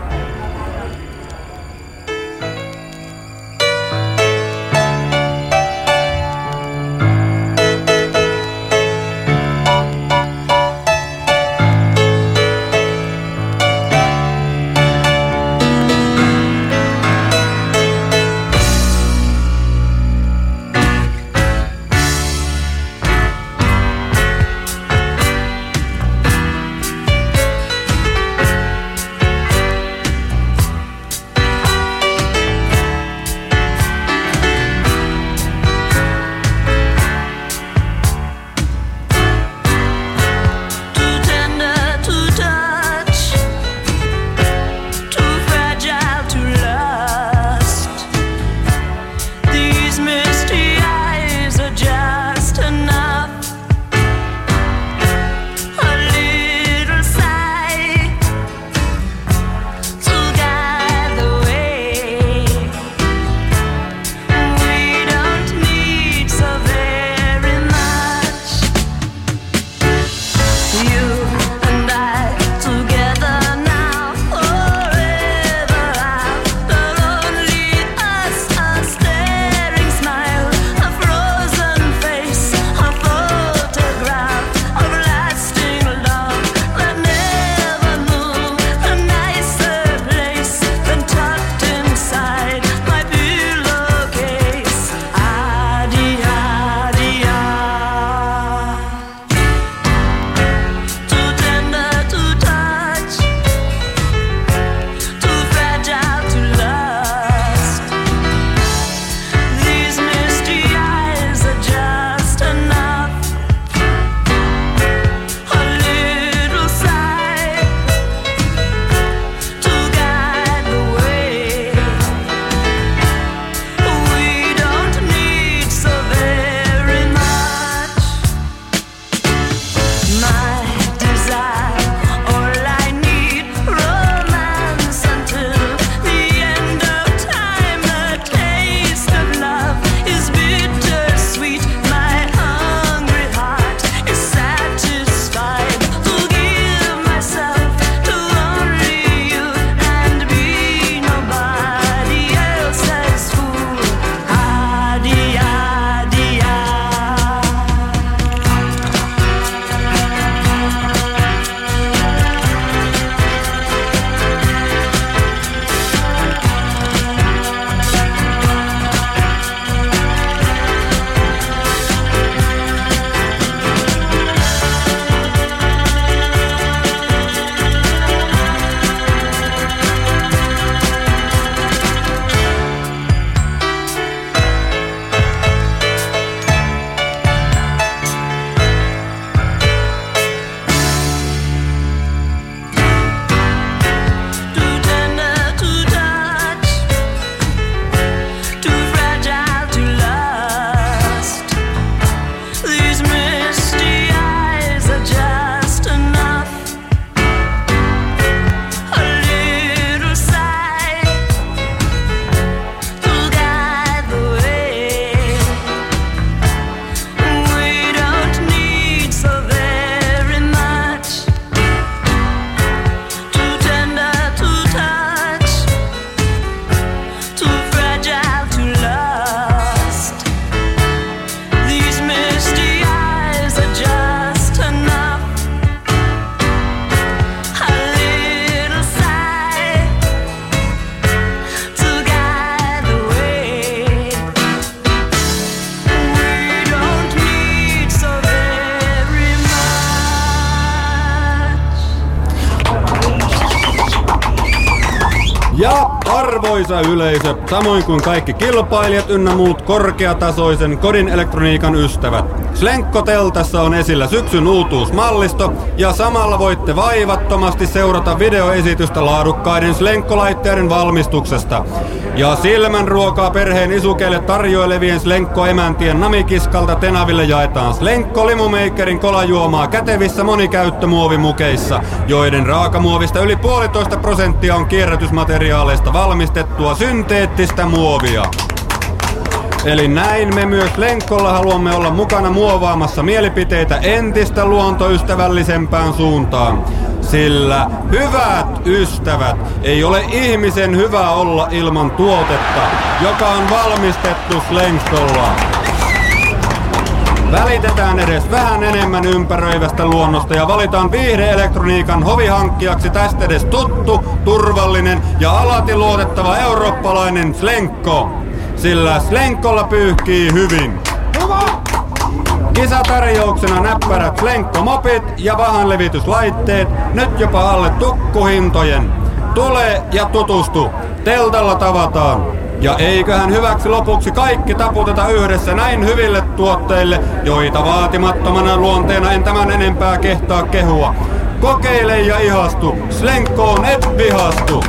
Arvoisa yleisö, samoin kuin kaikki kilpailijat ynnä muut korkeatasoisen kodin elektroniikan ystävät. Slenkko Teltassa on esillä syksyn uutuusmallisto ja samalla voitte vaivattomasti seurata videoesitystä laadukkaiden Slenkko-laitteiden valmistuksesta. Ja silmän ruokaa perheen isukeille tarjoilevien Slenkko-emäntien namikiskalta Tenaville jaetaan Slenkko Limumakerin kolajuomaa kätevissä monikäyttömuovimukeissa, joiden raakamuovista yli puolitoista prosenttia on kierrätysmateriaaleista valmistettua synteettistä muovia. Eli näin me myös Lenkkolla haluamme olla mukana muovaamassa mielipiteitä entistä luontoystävällisempään suuntaan. Sillä hyvät ystävät, ei ole ihmisen hyvä olla ilman tuotetta, joka on valmistettu Slenkolla. Välitetään edes vähän enemmän ympäröivästä luonnosta ja valitaan viihdeelektroniikan hovihankkijaksi tästä edes tuttu, turvallinen ja alati luotettava eurooppalainen Slenko. Sillä Slenkolla pyyhkii hyvin. Kisatarjouksena näppärät Slenko-mopit ja vahanlevityslaitteet, nyt jopa alle tukkuhintojen. Tule ja tutustu. Teltalla tavataan. Ja eiköhän hyväksi lopuksi kaikki taputeta yhdessä näin hyville tuotteille, joita vaatimattomana luonteena en tämän enempää kehtaa kehua. Kokeile ja ihastu. Slenkoon et vihastu.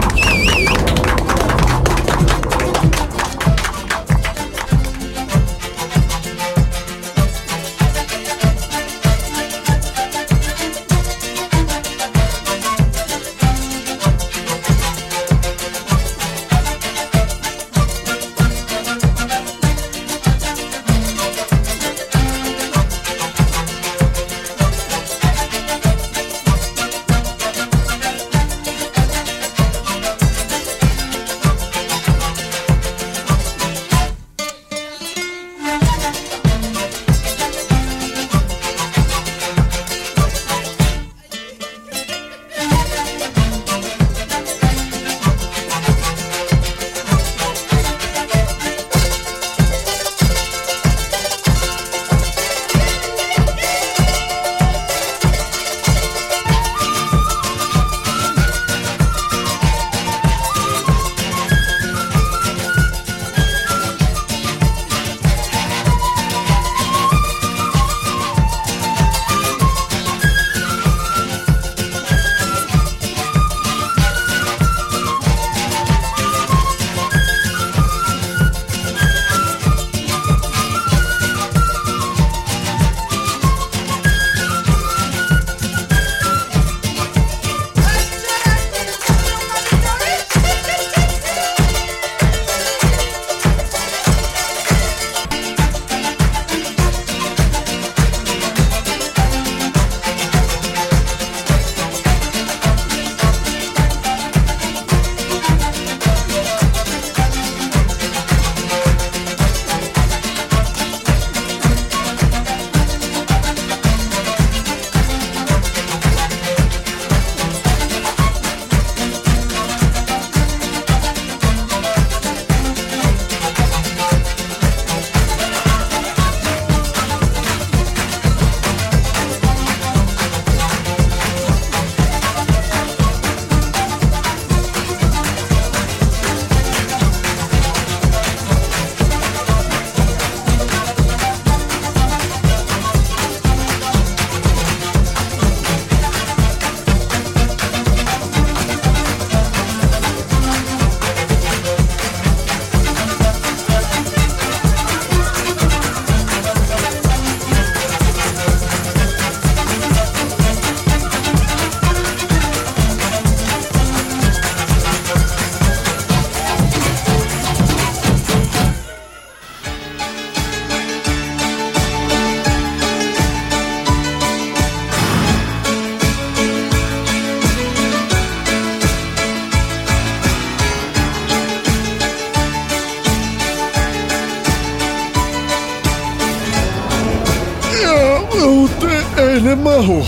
Ne mahu.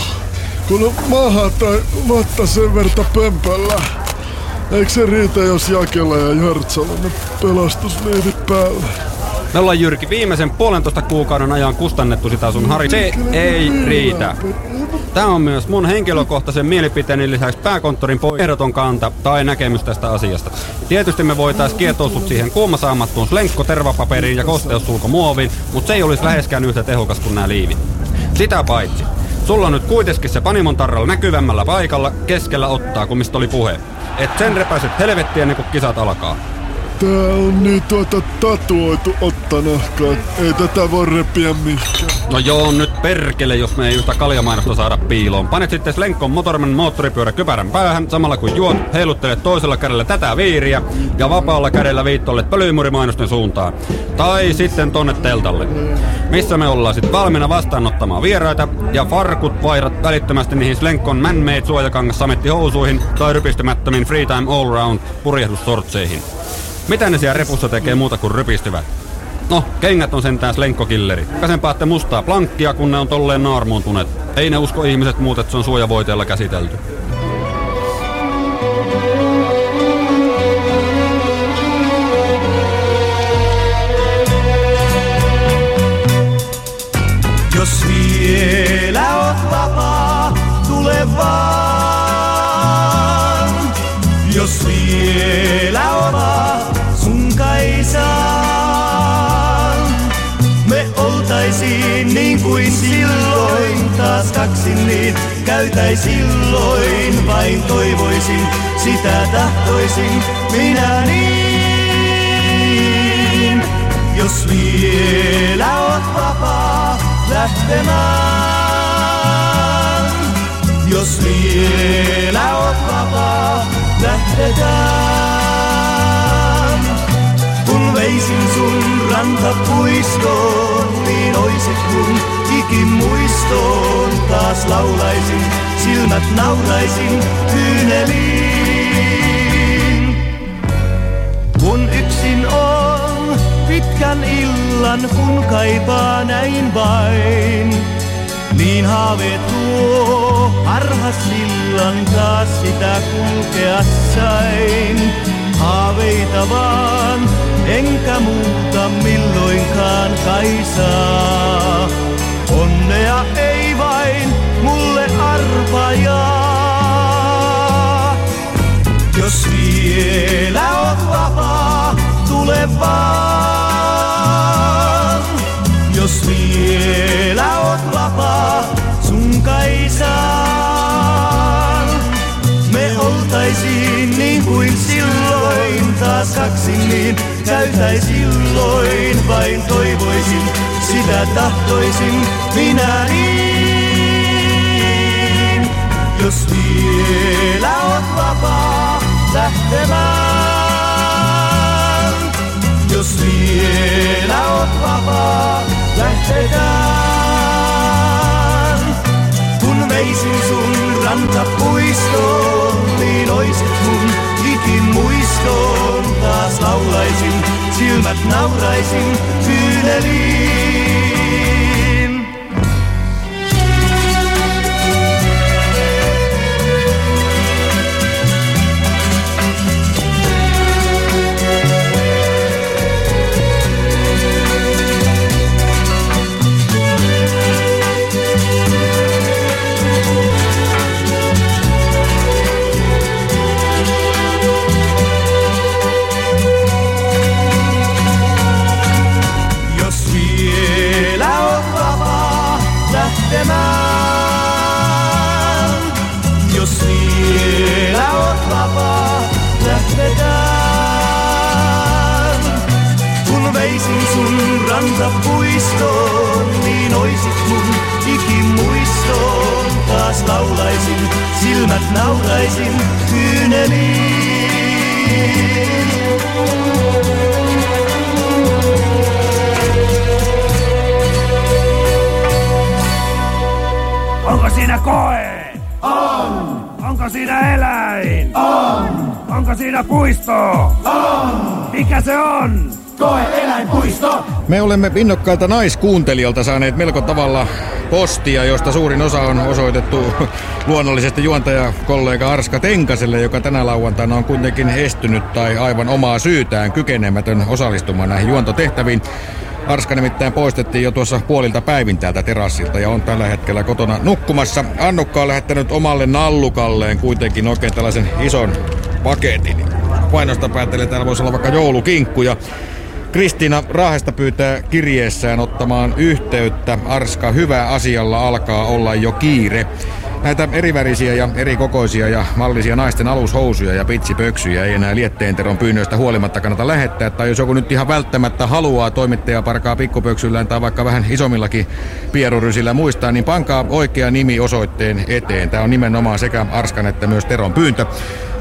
Kun maha tai vatta sen verta pömpöllä. Eikö se riitä, jos Jakela ja Jartsalla ne pelastusliivit päällä? Me ollaan Jyrki viimeisen puolentoista kuukauden ajan kustannettu sitä sun Hari. Se ei riitä. Tämä on myös mun henkilökohtaisen mielipiteeni lisäksi pääkonttorin ehdoton kanta tai näkemys tästä asiasta. Tietysti me voitais kietoa sut siihen kuumasaamattuun slenkko tervapaperiin ja kosteussulkomuoviin, mutta se ei olisi läheskään yhtä tehokas kuin nämä liivit. Sitä paitsi, sulla on nyt kuitenkin se Panimon tarralla näkyvämmällä paikalla keskellä ottaa, kun mistä oli puhe. Et sen repäiset helvettiä ennen kuin kisat alkaa. Tää on niin tuota tatuoitu ottanahka, et ei tätä voi repiä mihinkään. No joo, nyt perkele, jos me ei yhtä kaljamainosta saada piiloon. Panet sitten Slenkon Motorman moottoripyörä kypärän päähän, samalla kun juot, heiluttelet toisella kädellä tätä viiriä ja vapaalla kädellä viittollet pölymurimainosten suuntaan. Tai sitten tonne teltalle. Missä me ollaan sitten valmiina vastaanottamaan vieraita ja farkut vairat välittömästi niihin Slenkon man-made suojakangas samettihousuihin tai rypistymättömiin Freetime Allround purjehdussortseihin. Mitä ne siellä repussa tekee muuta kuin rypistyvät? No, kengät on sentään slenkkokilleri. Käsen päätte mustaa plankkia, kun ne on tolleen naarmuuntuneet. Ei ne usko ihmiset muut, että se on suojavoiteella käsitelty. Jos vielä oot vapaa, tule vaan. Jos vielä oot oltaisiin niin kuin silloin, taas kaksi niin käytäis silloin. Vain toivoisin, sitä tahtoisin minä niin. Jos vielä oot vapaa lähtemään. Jos vielä oot vapaa, lähdetään. Veisin sun rantapuistoon, niin oisit mun ikimuistoon. Taas laulaisin, silmät nauraisin kyyneliin. Kun yksin on pitkän illan, kun kaipaa näin vain. Niin haave tuo harhas sillan taas sitä kulkea sain. Haaveita vaan, enkä muuta milloinkaan kaisaa. Onnea ei vain mulle arpajaa. Jos vielä oot vapaa, tule vaan. Jos vielä oot vapaa, sun kaisaan. Oltaisiin niin kuin silloin, taas kaksi niin käytäis silloin. Vain toivoisin, sitä tahtoisin minä niin. Jos vielä oot vapaa lähtemään. Jos vielä oot vapaa lähtetään. Veisin sun rantapuistoon, niin oisit mun ikimuistoon. Taas laulaisin, silmät nauraisin kyyneliin. Olemme innokkailta naiskuuntelijoilta saaneet melko tavalla postia, josta suurin osa on osoitettu luonnollisesti juontajakollega Arska Tenkaselle, joka tänä lauantaina on kuitenkin estynyt tai aivan omaa syytään kykenemätön osallistumaan näihin juontotehtäviin. Arska nimittäin poistettiin jo tuossa puolilta päivin täältä terassilta ja on tällä hetkellä kotona nukkumassa. Annukka on lähettänyt omalle nallukalleen kuitenkin oikein tällaisen ison paketin. Painosta päättelee, täällä voisi olla vaikka joulukinkku ja Kristiina Raahesta pyytää kirjeessään ottamaan yhteyttä. Arska, hyvä asialla alkaa olla jo kiire. Näitä erivärisiä ja eri kokoisia ja mallisia naisten alushousuja ja pitsipöksyjä ei enää lietteenteron pyynnöistä huolimatta kannata lähettää. Tai jos joku nyt ihan välttämättä haluaa toimittaja parkaa pikkupöksyllään tai vaikka vähän isommillakin pierurysillä muistaa, niin pankaa oikea nimi osoitteen eteen. Tämä on nimenomaan sekä Arskan että myös Teron pyyntö.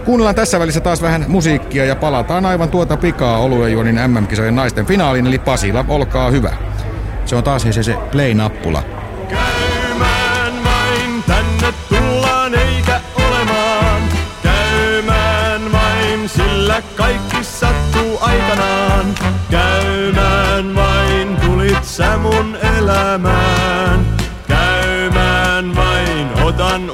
Kuunnellaan tässä välissä taas vähän musiikkia ja palataan aivan tuota pikaa Oluejuonin MM-kisojen naisten finaaliin, eli Pasila, olkaa hyvä. Se on taas se, se play-nappula. Käymään vain tänne tullaan eikä olemaan. Käymään vain sillä kaikki sattuu aikanaan. Käymään vain tulit sä mun elämään. Käymään vain otan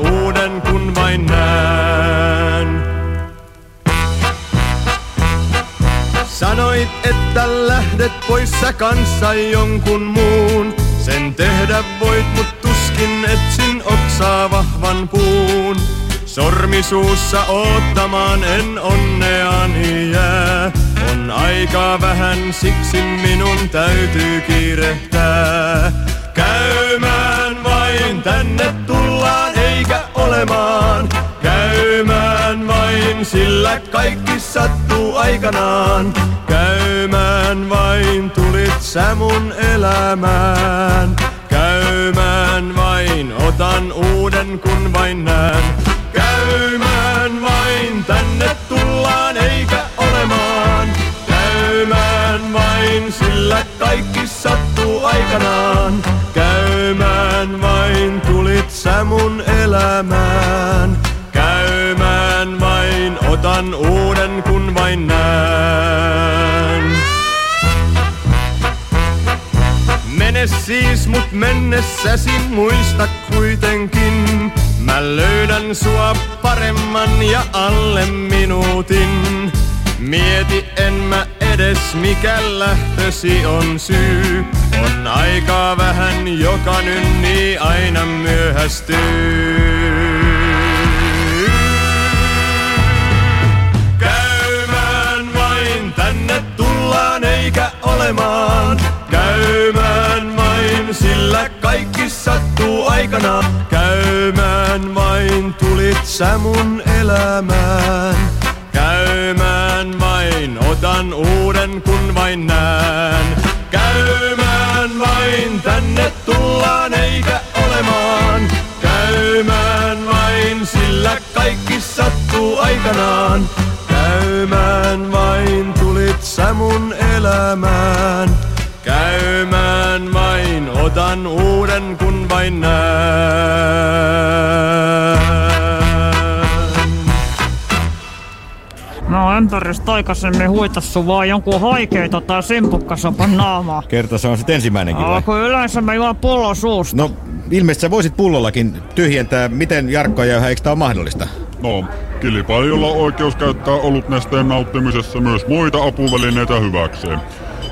Sanoit, että lähdet pois sä kanssa jonkun muun. Sen tehdä voit, mut tuskin etsin oksaa vahvan puun. Sormi suussa oottamaan en onneani jää. On aikaa vähän, siksi minun täytyy kiirehtää. Käymään vain tänne tullaan eikä olemaan. Sillä kaikki sattuu aikanaan. Käymään vain, tulit sä mun elämään. Käymään vain, otan uuden kun vain näen. Käymään vain, tänne tullaan eikä olemaan. Käymään vain, sillä kaikki sattuu aikanaan. Käymään vain, tulit sä mun elämään. Otan uuden kun vain näen. Mene siis, mut mennessäsi muista kuitenkin. Mä löydän sua paremman ja alle minuutin. Mieti en mä edes mikä lähtösi on syy. On aikaa vähän, joka nynnii aina myöhästyy. Eikä olemaan. Käymään vain sillä kaikki sattuu aikanaan. Käymään vain tulit sä mun elämään. Käymään vain otan uuden kun vain näen. Käymään vain tänne tullaan eikä olemaan. Käymään vain sillä kaikki sattuu aikanaan. Käymään vain sä mun elämään. Käymään vain otan uuden kun vain näen. No ämpäristä aikaisemmin huitassu vaan jonkun haikeita tai simpukkasopan naamaa. Kerta se on sitten ensimmäinenkin vai? Kun yleensä mä juon pullo suusta. No, ilmeisesti sä voisit pullollakin tyhjentää. Miten Jarkko ja eikö tää ole mahdollista? No, kilpailijalla on oikeus käyttää olutnesteen nauttimisessa myös muita apuvälineitä hyväkseen.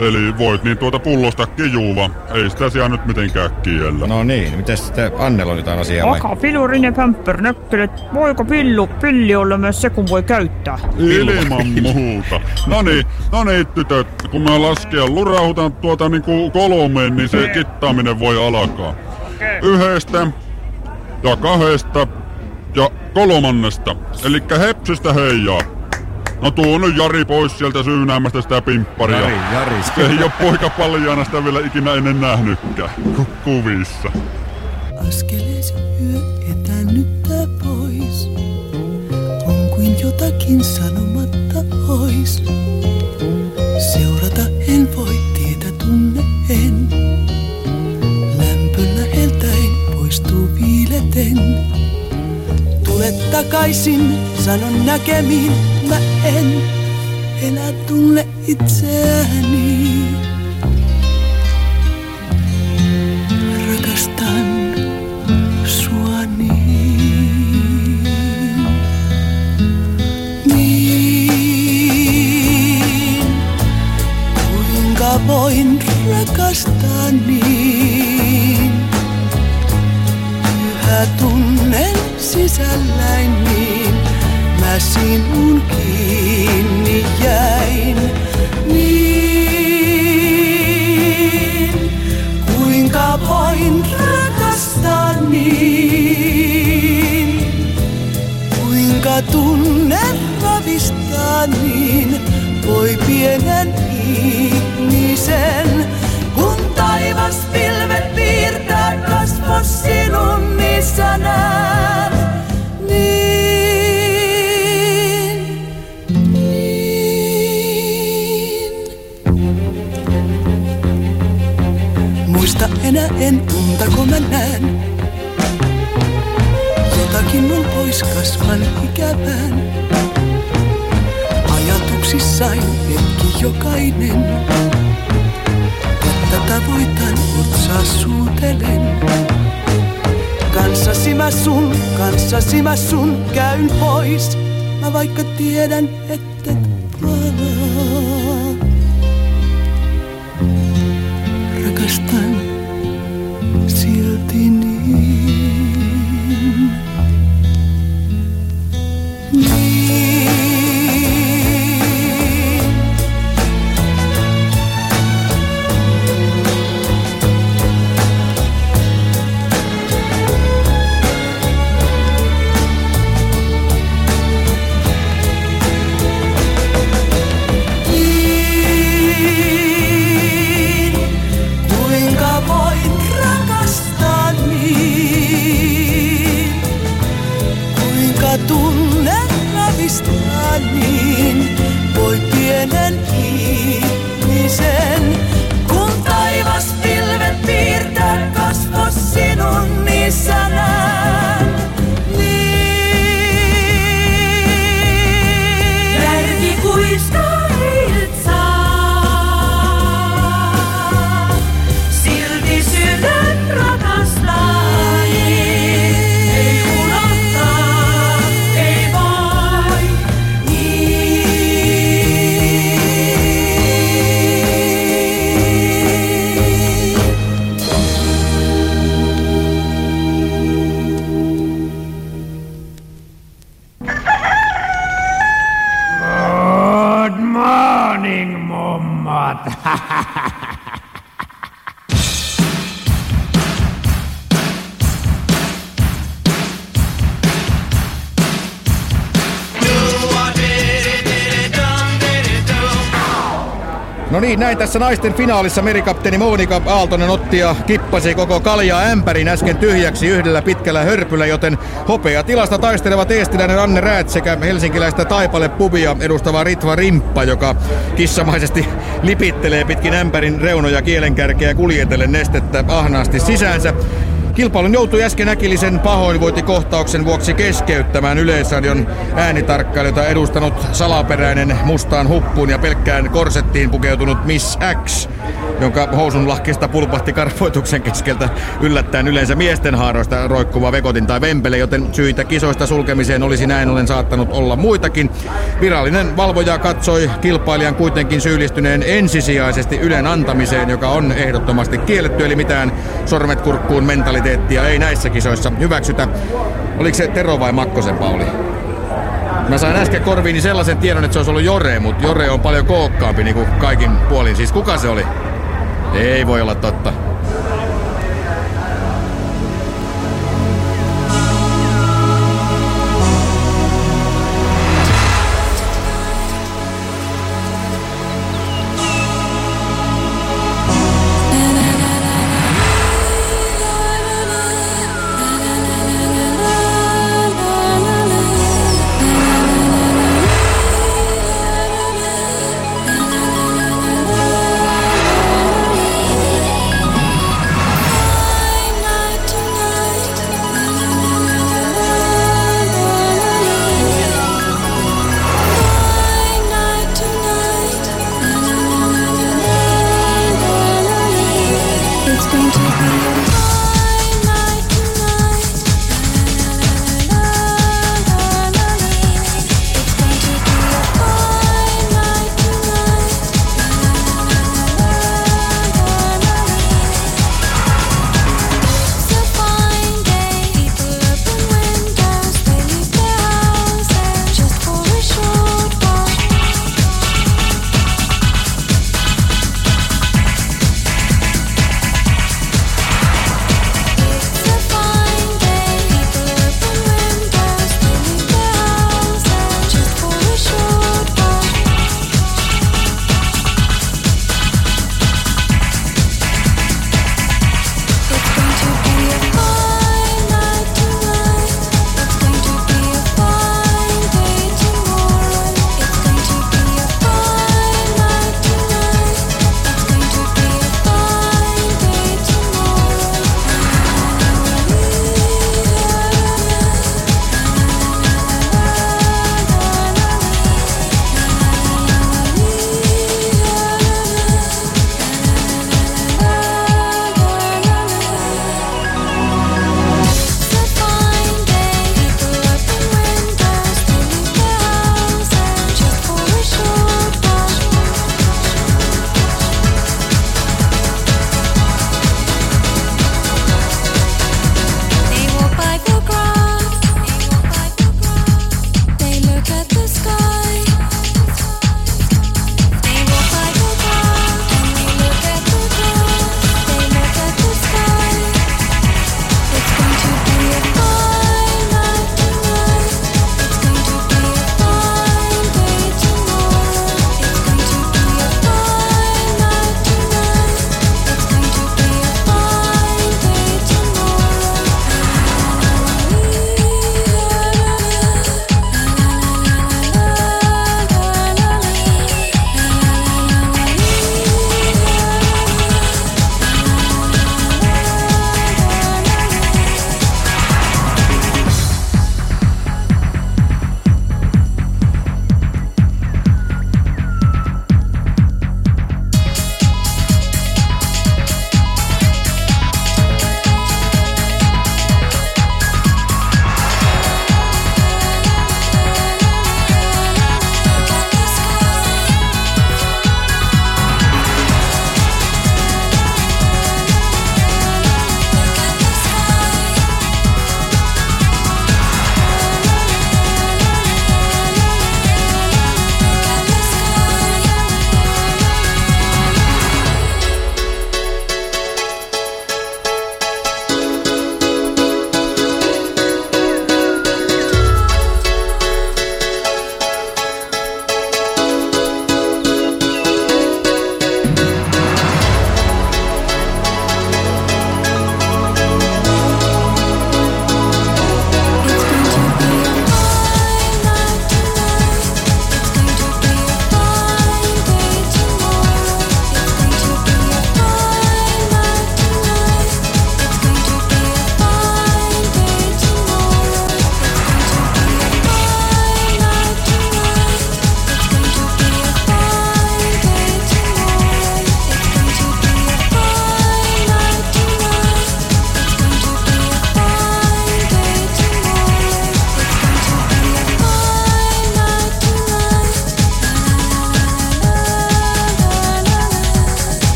Eli voit niin tuota pullostakin juua. Ei sitä siellä nyt mitenkään kiellä. No niin, miten sitten Annella on jotain asiaa vai? Aka, piluri ne pämppärnökkelet. Voiko pillu, pilli olla myös se, kun voi käyttää? Ilman muuta. No niin, no niin tytöt, kun mä lasken lurautan tuota niinku kolmeen, niin se kittaaminen voi alkaa. Yhdestä ja kahdesta ja kolmannesta. Elikkä hepsistä heijaa. No tuu nyt Jari pois sieltä syynäämästä sitä pimpparia. Jari, Jari. Se ei oo poika paljaana sitä vielä ikinä ennen nähnytkään. Ku- kuvissa. Askeleesi yö etäännyttää pois. On kuin jotakin sanomatta ois. takaisin, sanon näkemiin, mä en enää tunne itseäni. Rakastan sua niin. niin. Kuinka voin rakastani? Niin? Yhä tunnen sisälläin niin, mä sinun kiinni jäin. Niin, kuinka voin rakastaa niin. Kuinka tunnen ravistaa niin, voi pienen ihmisen. Kun taivas pilvet näen. Niin, niin. Muista enää en untako mä näen. Jotakin mun pois kasvan ikävään. Ajatuksissain hetki jokainen. Kättä tavoitan, otsaa suutelen. Kanssasi mä sun, kanssasi mä sun käyn pois. Mä vaikka tiedän, että tässä naisten finaalissa merikapteeni Monika Aaltonen otti ja kippasi koko kaljaa ämpärin äsken tyhjäksi yhdellä pitkällä hörpyllä, joten hopea tilasta taistelevat eestiläinen Anne Räät sekä helsinkiläistä Taipale pubia edustava Ritva Rimppa, joka kissamaisesti lipittelee pitkin ämpärin reunoja kielenkärkeä kuljetellen nestettä ahnaasti sisäänsä. Kilpailun joutui äsken äkillisen pahoinvointikohtauksen vuoksi keskeyttämään Yleisradion äänitarkkailijoita edustanut salaperäinen mustaan huppuun ja pelkkään korsettiin pukeutunut Miss X, jonka housun lahkesta pulpahti karvoituksen keskeltä yllättäen yleensä miesten haaroista roikkuva vekotin tai vempele, joten syitä kisoista sulkemiseen olisi näin ollen saattanut olla muitakin. Virallinen valvoja katsoi kilpailijan kuitenkin syyllistyneen ensisijaisesti ylen antamiseen, joka on ehdottomasti kielletty, eli mitään sormet kurkkuun mentaliteettia ei näissä kisoissa hyväksytä. Oliko se Tero vai Makkosen Pauli? Mä sain äsken korviini sellaisen tiedon, että se olisi ollut Jore, mutta Jore on paljon kookkaampi niin kuin kaikin puolin. Siis kuka se oli? Ei voi olla totta.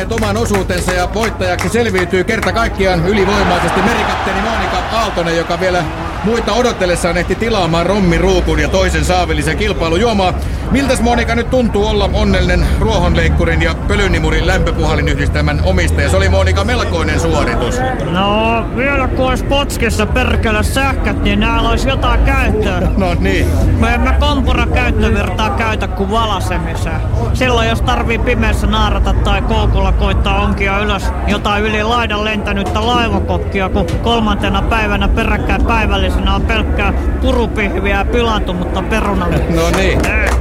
Suorittaneet oman osuutensa ja voittajaksi selviytyy kerta kaikkiaan ylivoimaisesti merikapteeni Monika Aaltonen, joka vielä muita odotellessaan ehti tilaamaan rommiruukun ja toisen saavillisen kilpailujuomaa. Miltäs Monika nyt tuntuu olla onnellinen ruohonleikkurin ja pölynimurin lämpöpuhalin yhdistelmän omistaja? Se oli Monika melkoinen suoritus. No, vielä kun olisi potskissa perkele sähkät, niin näillä olisi jotain käyttöä. No niin. Mä en mä kompura käyttövirtaa käytä kuin valasemiseen. Silloin jos tarvii pimeässä naarata tai koukulla koittaa onkia ylös jotain yli laidan lentänyttä laivakokkia, kun kolmantena päivänä peräkkäin päivällisenä on pelkkää purupihviä ja pilaantunutta perunaa. No niin. ei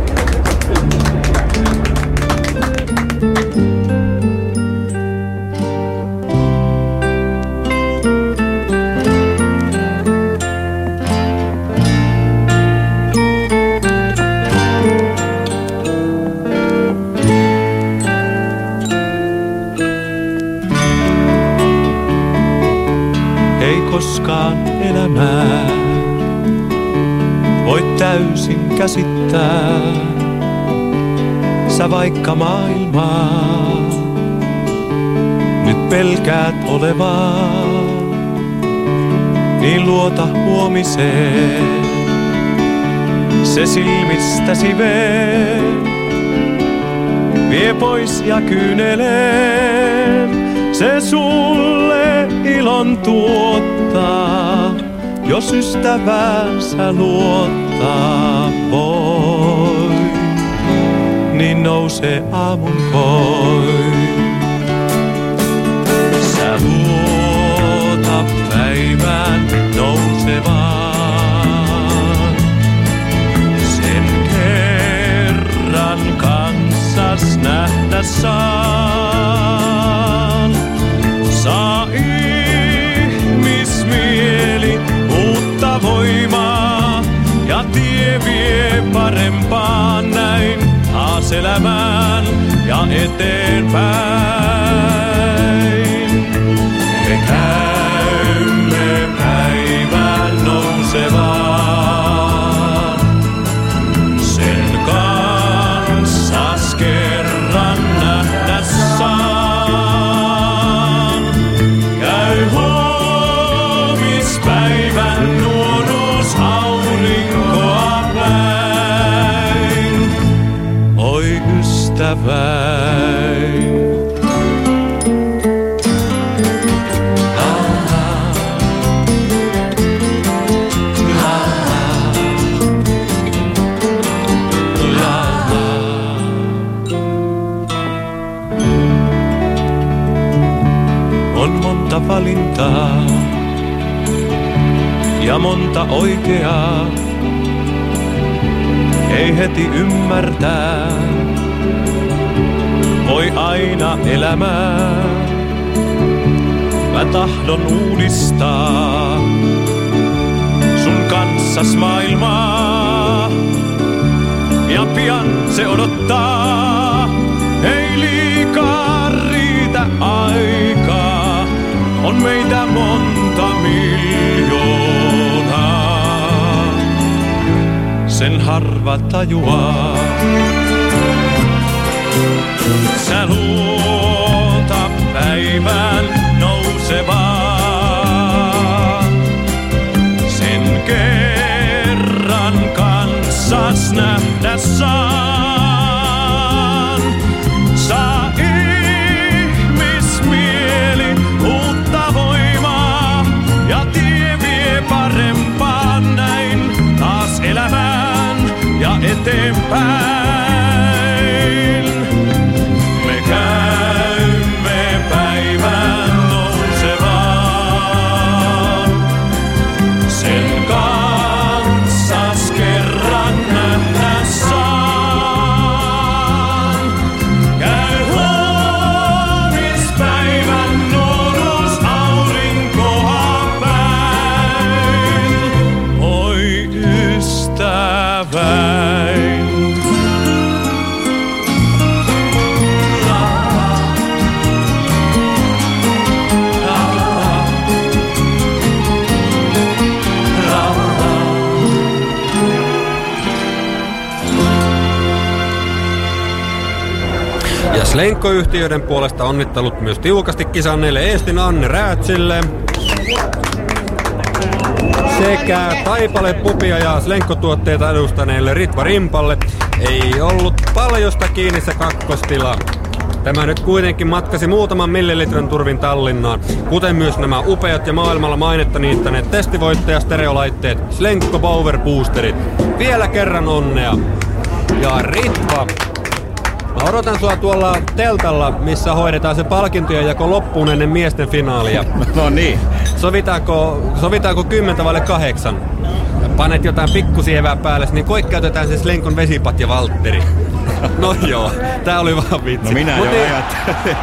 koskaan elämää voi täysin käsittää. Sä vaikka maailmaa nyt pelkäät olevaa, niin luota huomiseen. Se silmistäsi vee, vie pois ja kyyneleen. Se sulle ilon tuottaa, jos ystävänsä luottaa voi. Niin nousee aamun koi. Sä luota päivään nousevaan. Sen kerran kanssas nähdä saan. Saa ihmismieli uutta voimaa ja tie vie parempaan näin taas elämään ja eteenpäin. Me käymme päivän nousevaan. Valintaa ja monta oikeaa. Ei heti ymmärtää, voi aina elämää. Mä tahdon uudistaa sun kanssas maailmaa. Ja pian se odottaa, ei liikaa riitä aikaa. On meitä monta miljoonaa, sen harva tajuaa. Sä luota päivään nousevaa. Sen kerran kanssas nähdä saan. Parempaan Slenko-yhtiöiden puolesta onnittelut myös tiukasti kisanneille Eestin Anne Räätsille. Sekä Taipale Pupia ja Slenko-tuotteita edustaneille Ritva Rimpalle. Ei ollut paljosta kiinni se kakkostila. Tämä nyt kuitenkin matkasi muutaman millilitran turvin Tallinnaan, kuten myös nämä upeat ja maailmalla mainetta niittäneet testivoittaja stereolaitteet Slenko Power Boosterit. Vielä kerran onnea. Ja Ritva, Mä odotan sua tuolla teltalla, missä hoidetaan se palkintojen jako loppuun ennen miesten finaalia. No niin. Sovitaanko, sovitaanko kymmentä vaille kahdeksan? Panet jotain pikkusievää päälle, niin koikkäytetään se Slenkon vesipatja Valtteri. No joo, tää oli vaan vitsi. No minä Mut jo, niin- ajattelin,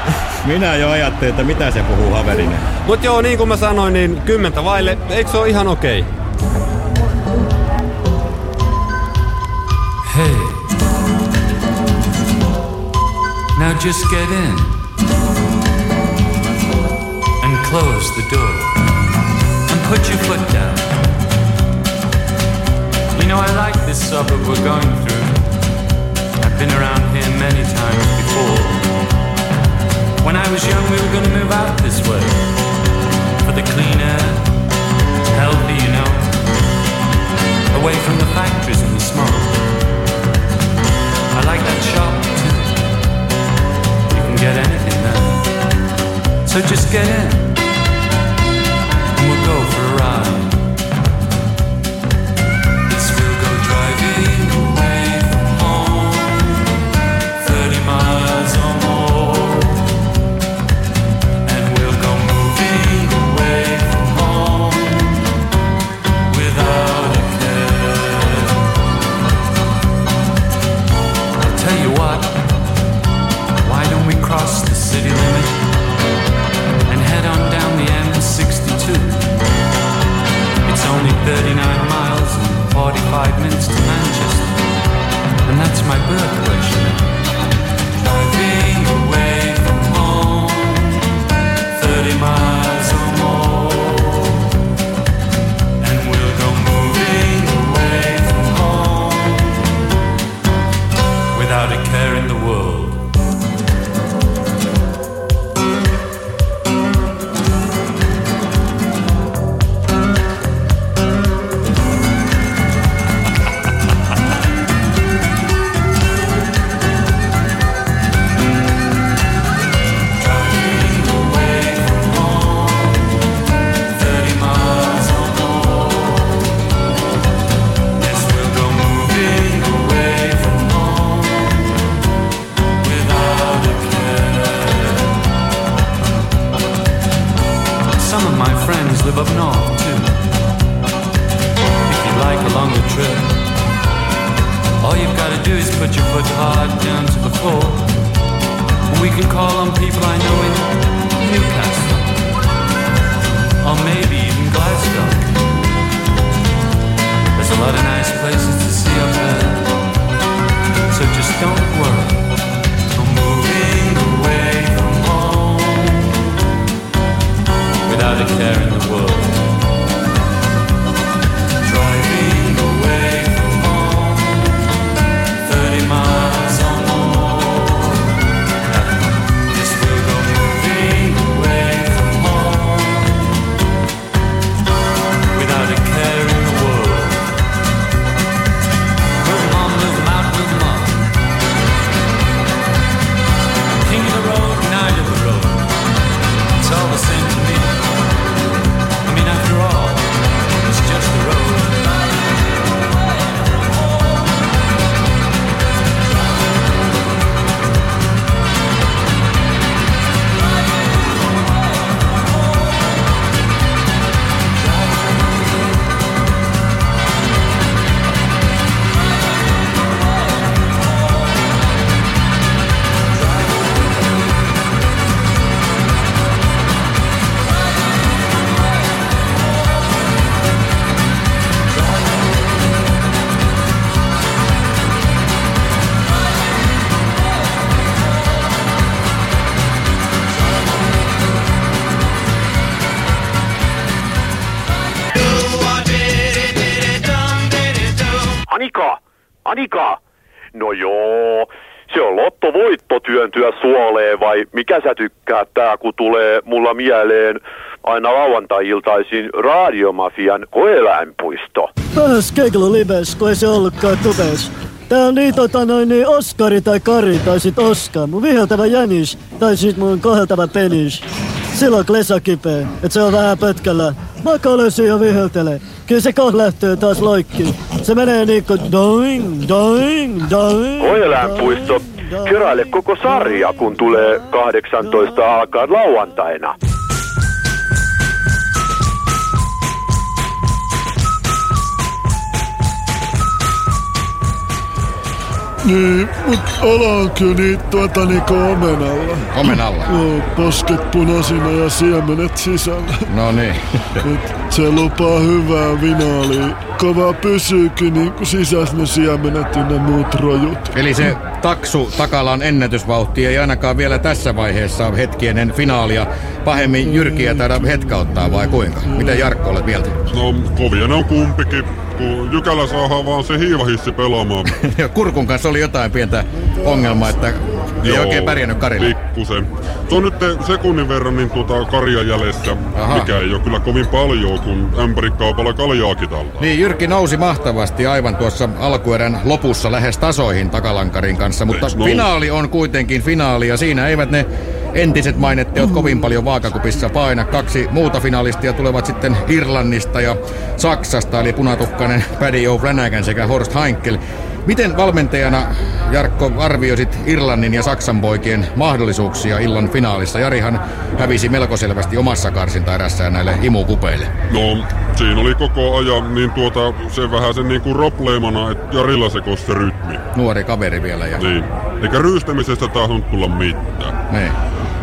minä jo ajattelin, että mitä se puhuu haverinen. Mut joo, niin kuin mä sanoin, niin kymmentä vaille, eikö se ole ihan okei? Hey. Now just get in and close the door and put your foot down. You know, I like this suburb we're going through. I've been around here many times before. When I was young, we were going to move out this way for the clean air, healthy, you know, away from the factories and the smoke. I like that shop So just get in and we'll go for a ride. 45 minutes to Manchester, and that's my birthplace. Driving mikä sä tykkäät tää, kun tulee mulla mieleen aina lauantai-iltaisin radiomafian koeläinpuisto. Vähäs keglu libes, kun ei se ollutkaan tubes. Tää on niin tota noin niin Oskari tai Kari tai sit Oska. Mun viheltävä jänis tai sit mun koheltava penis. Silloin klesa kipeä, et se on vähän pötkällä. Makoilen ja viheltele. Kyllä se kohta lähtee taas loikkiin. Se menee niinku doing, doing, doing. Koeläinpuisto keräile koko sarja, kun tulee 18 alkaa lauantaina. Niin, mut ollaanko niin tuota niinku omenalla? Omenalla? Joo, posket punaisina ja siemenet sisällä. No niin. Et se lupaa hyvää vinaalia. Kova pysyykin niinku sisäs ne siemenet ynnä muut rojut. Eli se taksu takalan ennätysvauhti ei ainakaan vielä tässä vaiheessa hetki ennen finaalia pahemmin jyrkiä taida hetkauttaa vai kuinka? Miten Jarkko olet mieltä? No kovia ne on kumpikin, kun Jykälä saadaan vaan se hiivahissi pelaamaan. Kurkun kanssa oli jotain pientä ongelmaa, että ei Joo, oikein pärjännyt Karilla. Pikkusen. Se on nyt sekunnin verran niin tuota karjan jäljessä, Aha. mikä ei ole kyllä kovin paljon, kun ämpärikaupalla kaljaakin tällä. Niin, Jyrki nousi mahtavasti aivan tuossa alkuerän lopussa lähes tasoihin Takalankarin kanssa, mutta nousi? finaali on kuitenkin finaali ja siinä eivät ne entiset mainetteot kovin paljon vaakakupissa paina. Kaksi muuta finalistia tulevat sitten Irlannista ja Saksasta, eli punatukkainen Paddy O'Flanagan sekä Horst Heinkel. Miten valmentajana, Jarkko, arvioisit Irlannin ja Saksan poikien mahdollisuuksia illan finaalissa? Jarihan hävisi melko selvästi omassa karsintaerässään näille imukupeille. No, siinä oli koko ajan niin tuota, se vähän sen niin kuin robleemana, että Jarilla sekosi se rytmi. Nuori kaveri vielä. Ja... Niin. Eikä ryystämisestä tahtonut tulla mitään. Niin.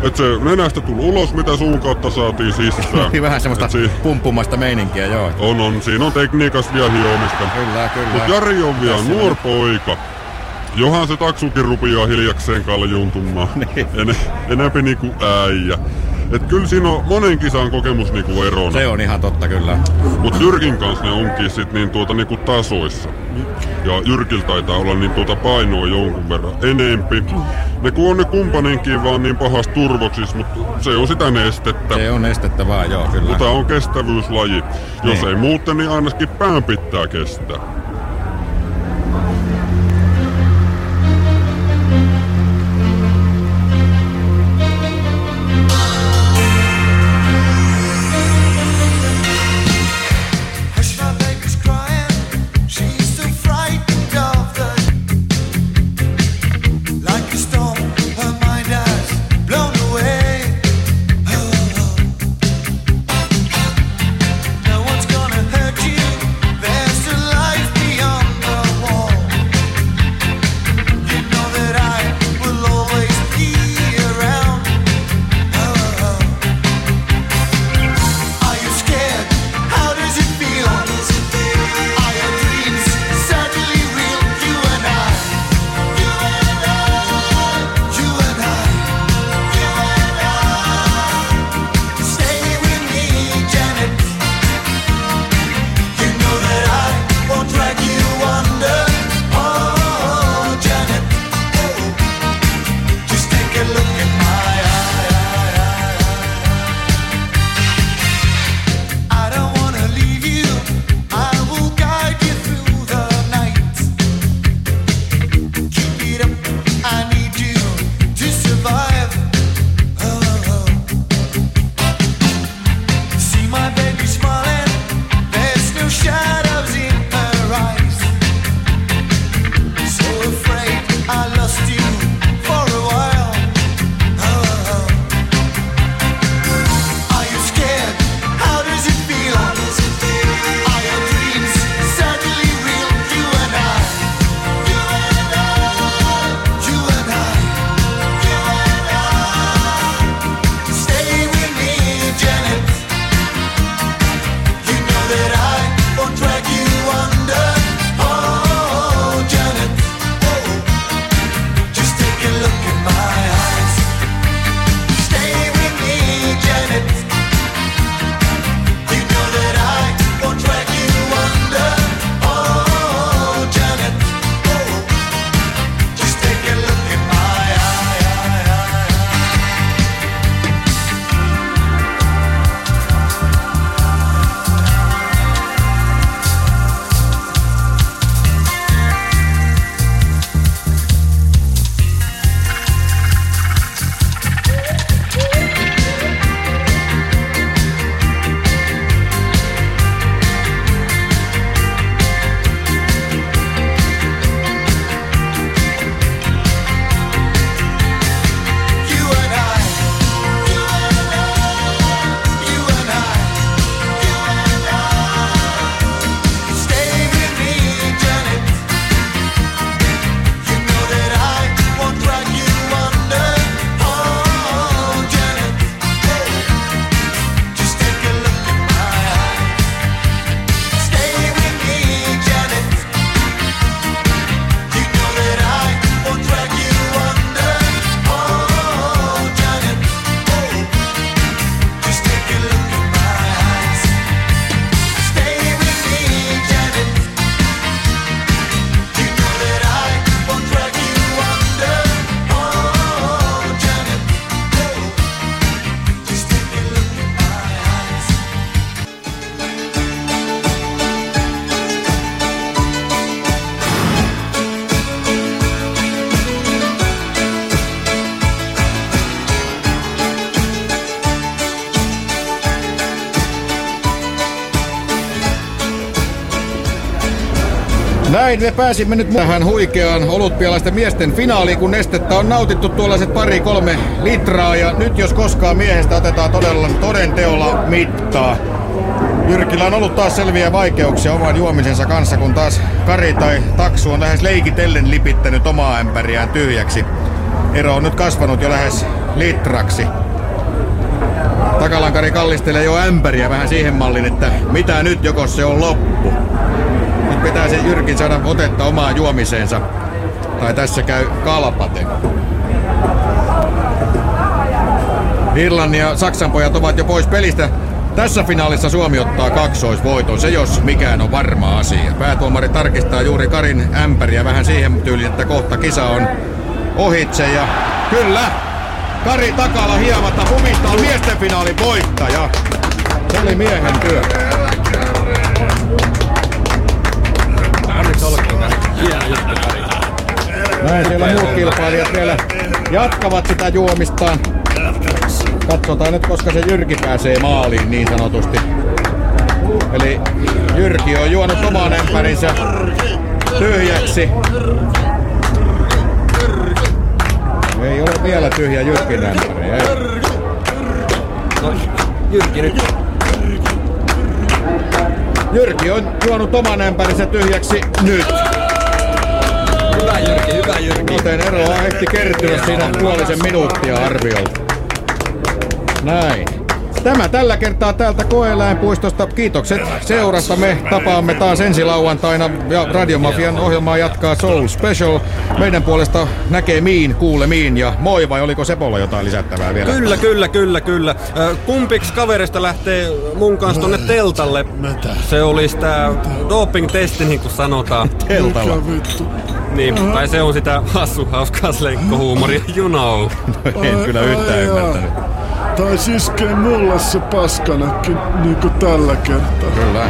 Et se nenästä tuli ulos, mitä suun kautta saatiin sisään. Niin vähän semmoista si- pumppumasta meininkiä, joo. on, on. Siinä on tekniikasta vielä hiomista. Kyllä, kyllä. Mut Jari on vielä Tässä nuor poika. Johan se taksukin rupeaa hiljakseen kaljuntumaan. Niin. En, enempi niinku äijä. Et kyllä siinä on monen kisan kokemus niinku erona. Se on ihan totta kyllä. Mut Jyrkin kanssa ne onkin sit niin tuota niinku tasoissa. Ja Jyrkil taitaa olla niin tuota painoa jonkun verran enempi. Ne kun on ne kumpaninkin vaan niin pahas turvoksis, mutta se on sitä nestettä. Se on estettä vaan, joo, kyllä. Mutta on kestävyyslaji. Jos Niin. ei muuten, niin ainakin pään pitää kestää. Näin me pääsimme nyt tähän huikeaan olutpialaisten miesten finaaliin, kun nestettä on nautittu tuollaiset pari kolme litraa. Ja nyt jos koskaan miehestä otetaan todella toden teolla mittaa. Jyrkillä on ollut taas selviä vaikeuksia oman juomisensa kanssa, kun taas Kari tai Taksu on lähes leikitellen lipittänyt omaa ämpäriään tyhjäksi. Ero on nyt kasvanut jo lähes litraksi. Takalankari kallistelee jo ämpäriä vähän siihen mallin, että mitä nyt, joko se on loppu. Pitää se Jyrkin saada otetta omaa juomiseensa. Tai tässä käy kalpaten. Irlannin ja Saksan pojat ovat jo pois pelistä. Tässä finaalissa Suomi ottaa kaksoisvoiton, se jos mikään on varma asia. Päätuomari tarkistaa juuri Karin ämpäriä vähän siihen tyyliin, että kohta kisa on ohitse ja kyllä, Kari Takala hiematta Pumista on miesten finaalin voittaja. Se oli miehen työ. Näin siellä muut kilpailijat vielä jatkavat sitä juomistaan. Katsotaan nyt, koska se Jyrki pääsee maaliin niin sanotusti. Eli Jyrki on juonut oman ämpärinsä tyhjäksi. Ei ole vielä tyhjä Jyrkin ämpäri. Ei. No, Jyrki nyt. Jyrki on juonut oman ämpärinsä tyhjäksi nyt. Hyvä Jyrki, hyvä Jyrki. Joten eroa ehti kertyä siinä puolisen minuuttia arviolta. Näin. Tämä tällä kertaa täältä Koeläinpuistosta. Kiitokset seurasta. Me tapaamme taas ensi lauantaina ja Radiomafian ohjelmaa jatkaa Soul Special. Meidän puolesta näkemiin, kuulemiin ja moi vai oliko Sepolla jotain lisättävää vielä? Kyllä, kyllä, kyllä, kyllä. Kumpiksi kaverista lähtee mun kanssa tonne teltalle? Se olisi tää doping-testi, niin kuin sanotaan. Teltalla? Niin, tai se on sitä hassu hauskaa sleikkohuumoria, you know. No, en kyllä yhtään Ai ymmärtänyt. Taisi iskee mulle se paskanakki niinku tällä kertaa. Kyllä.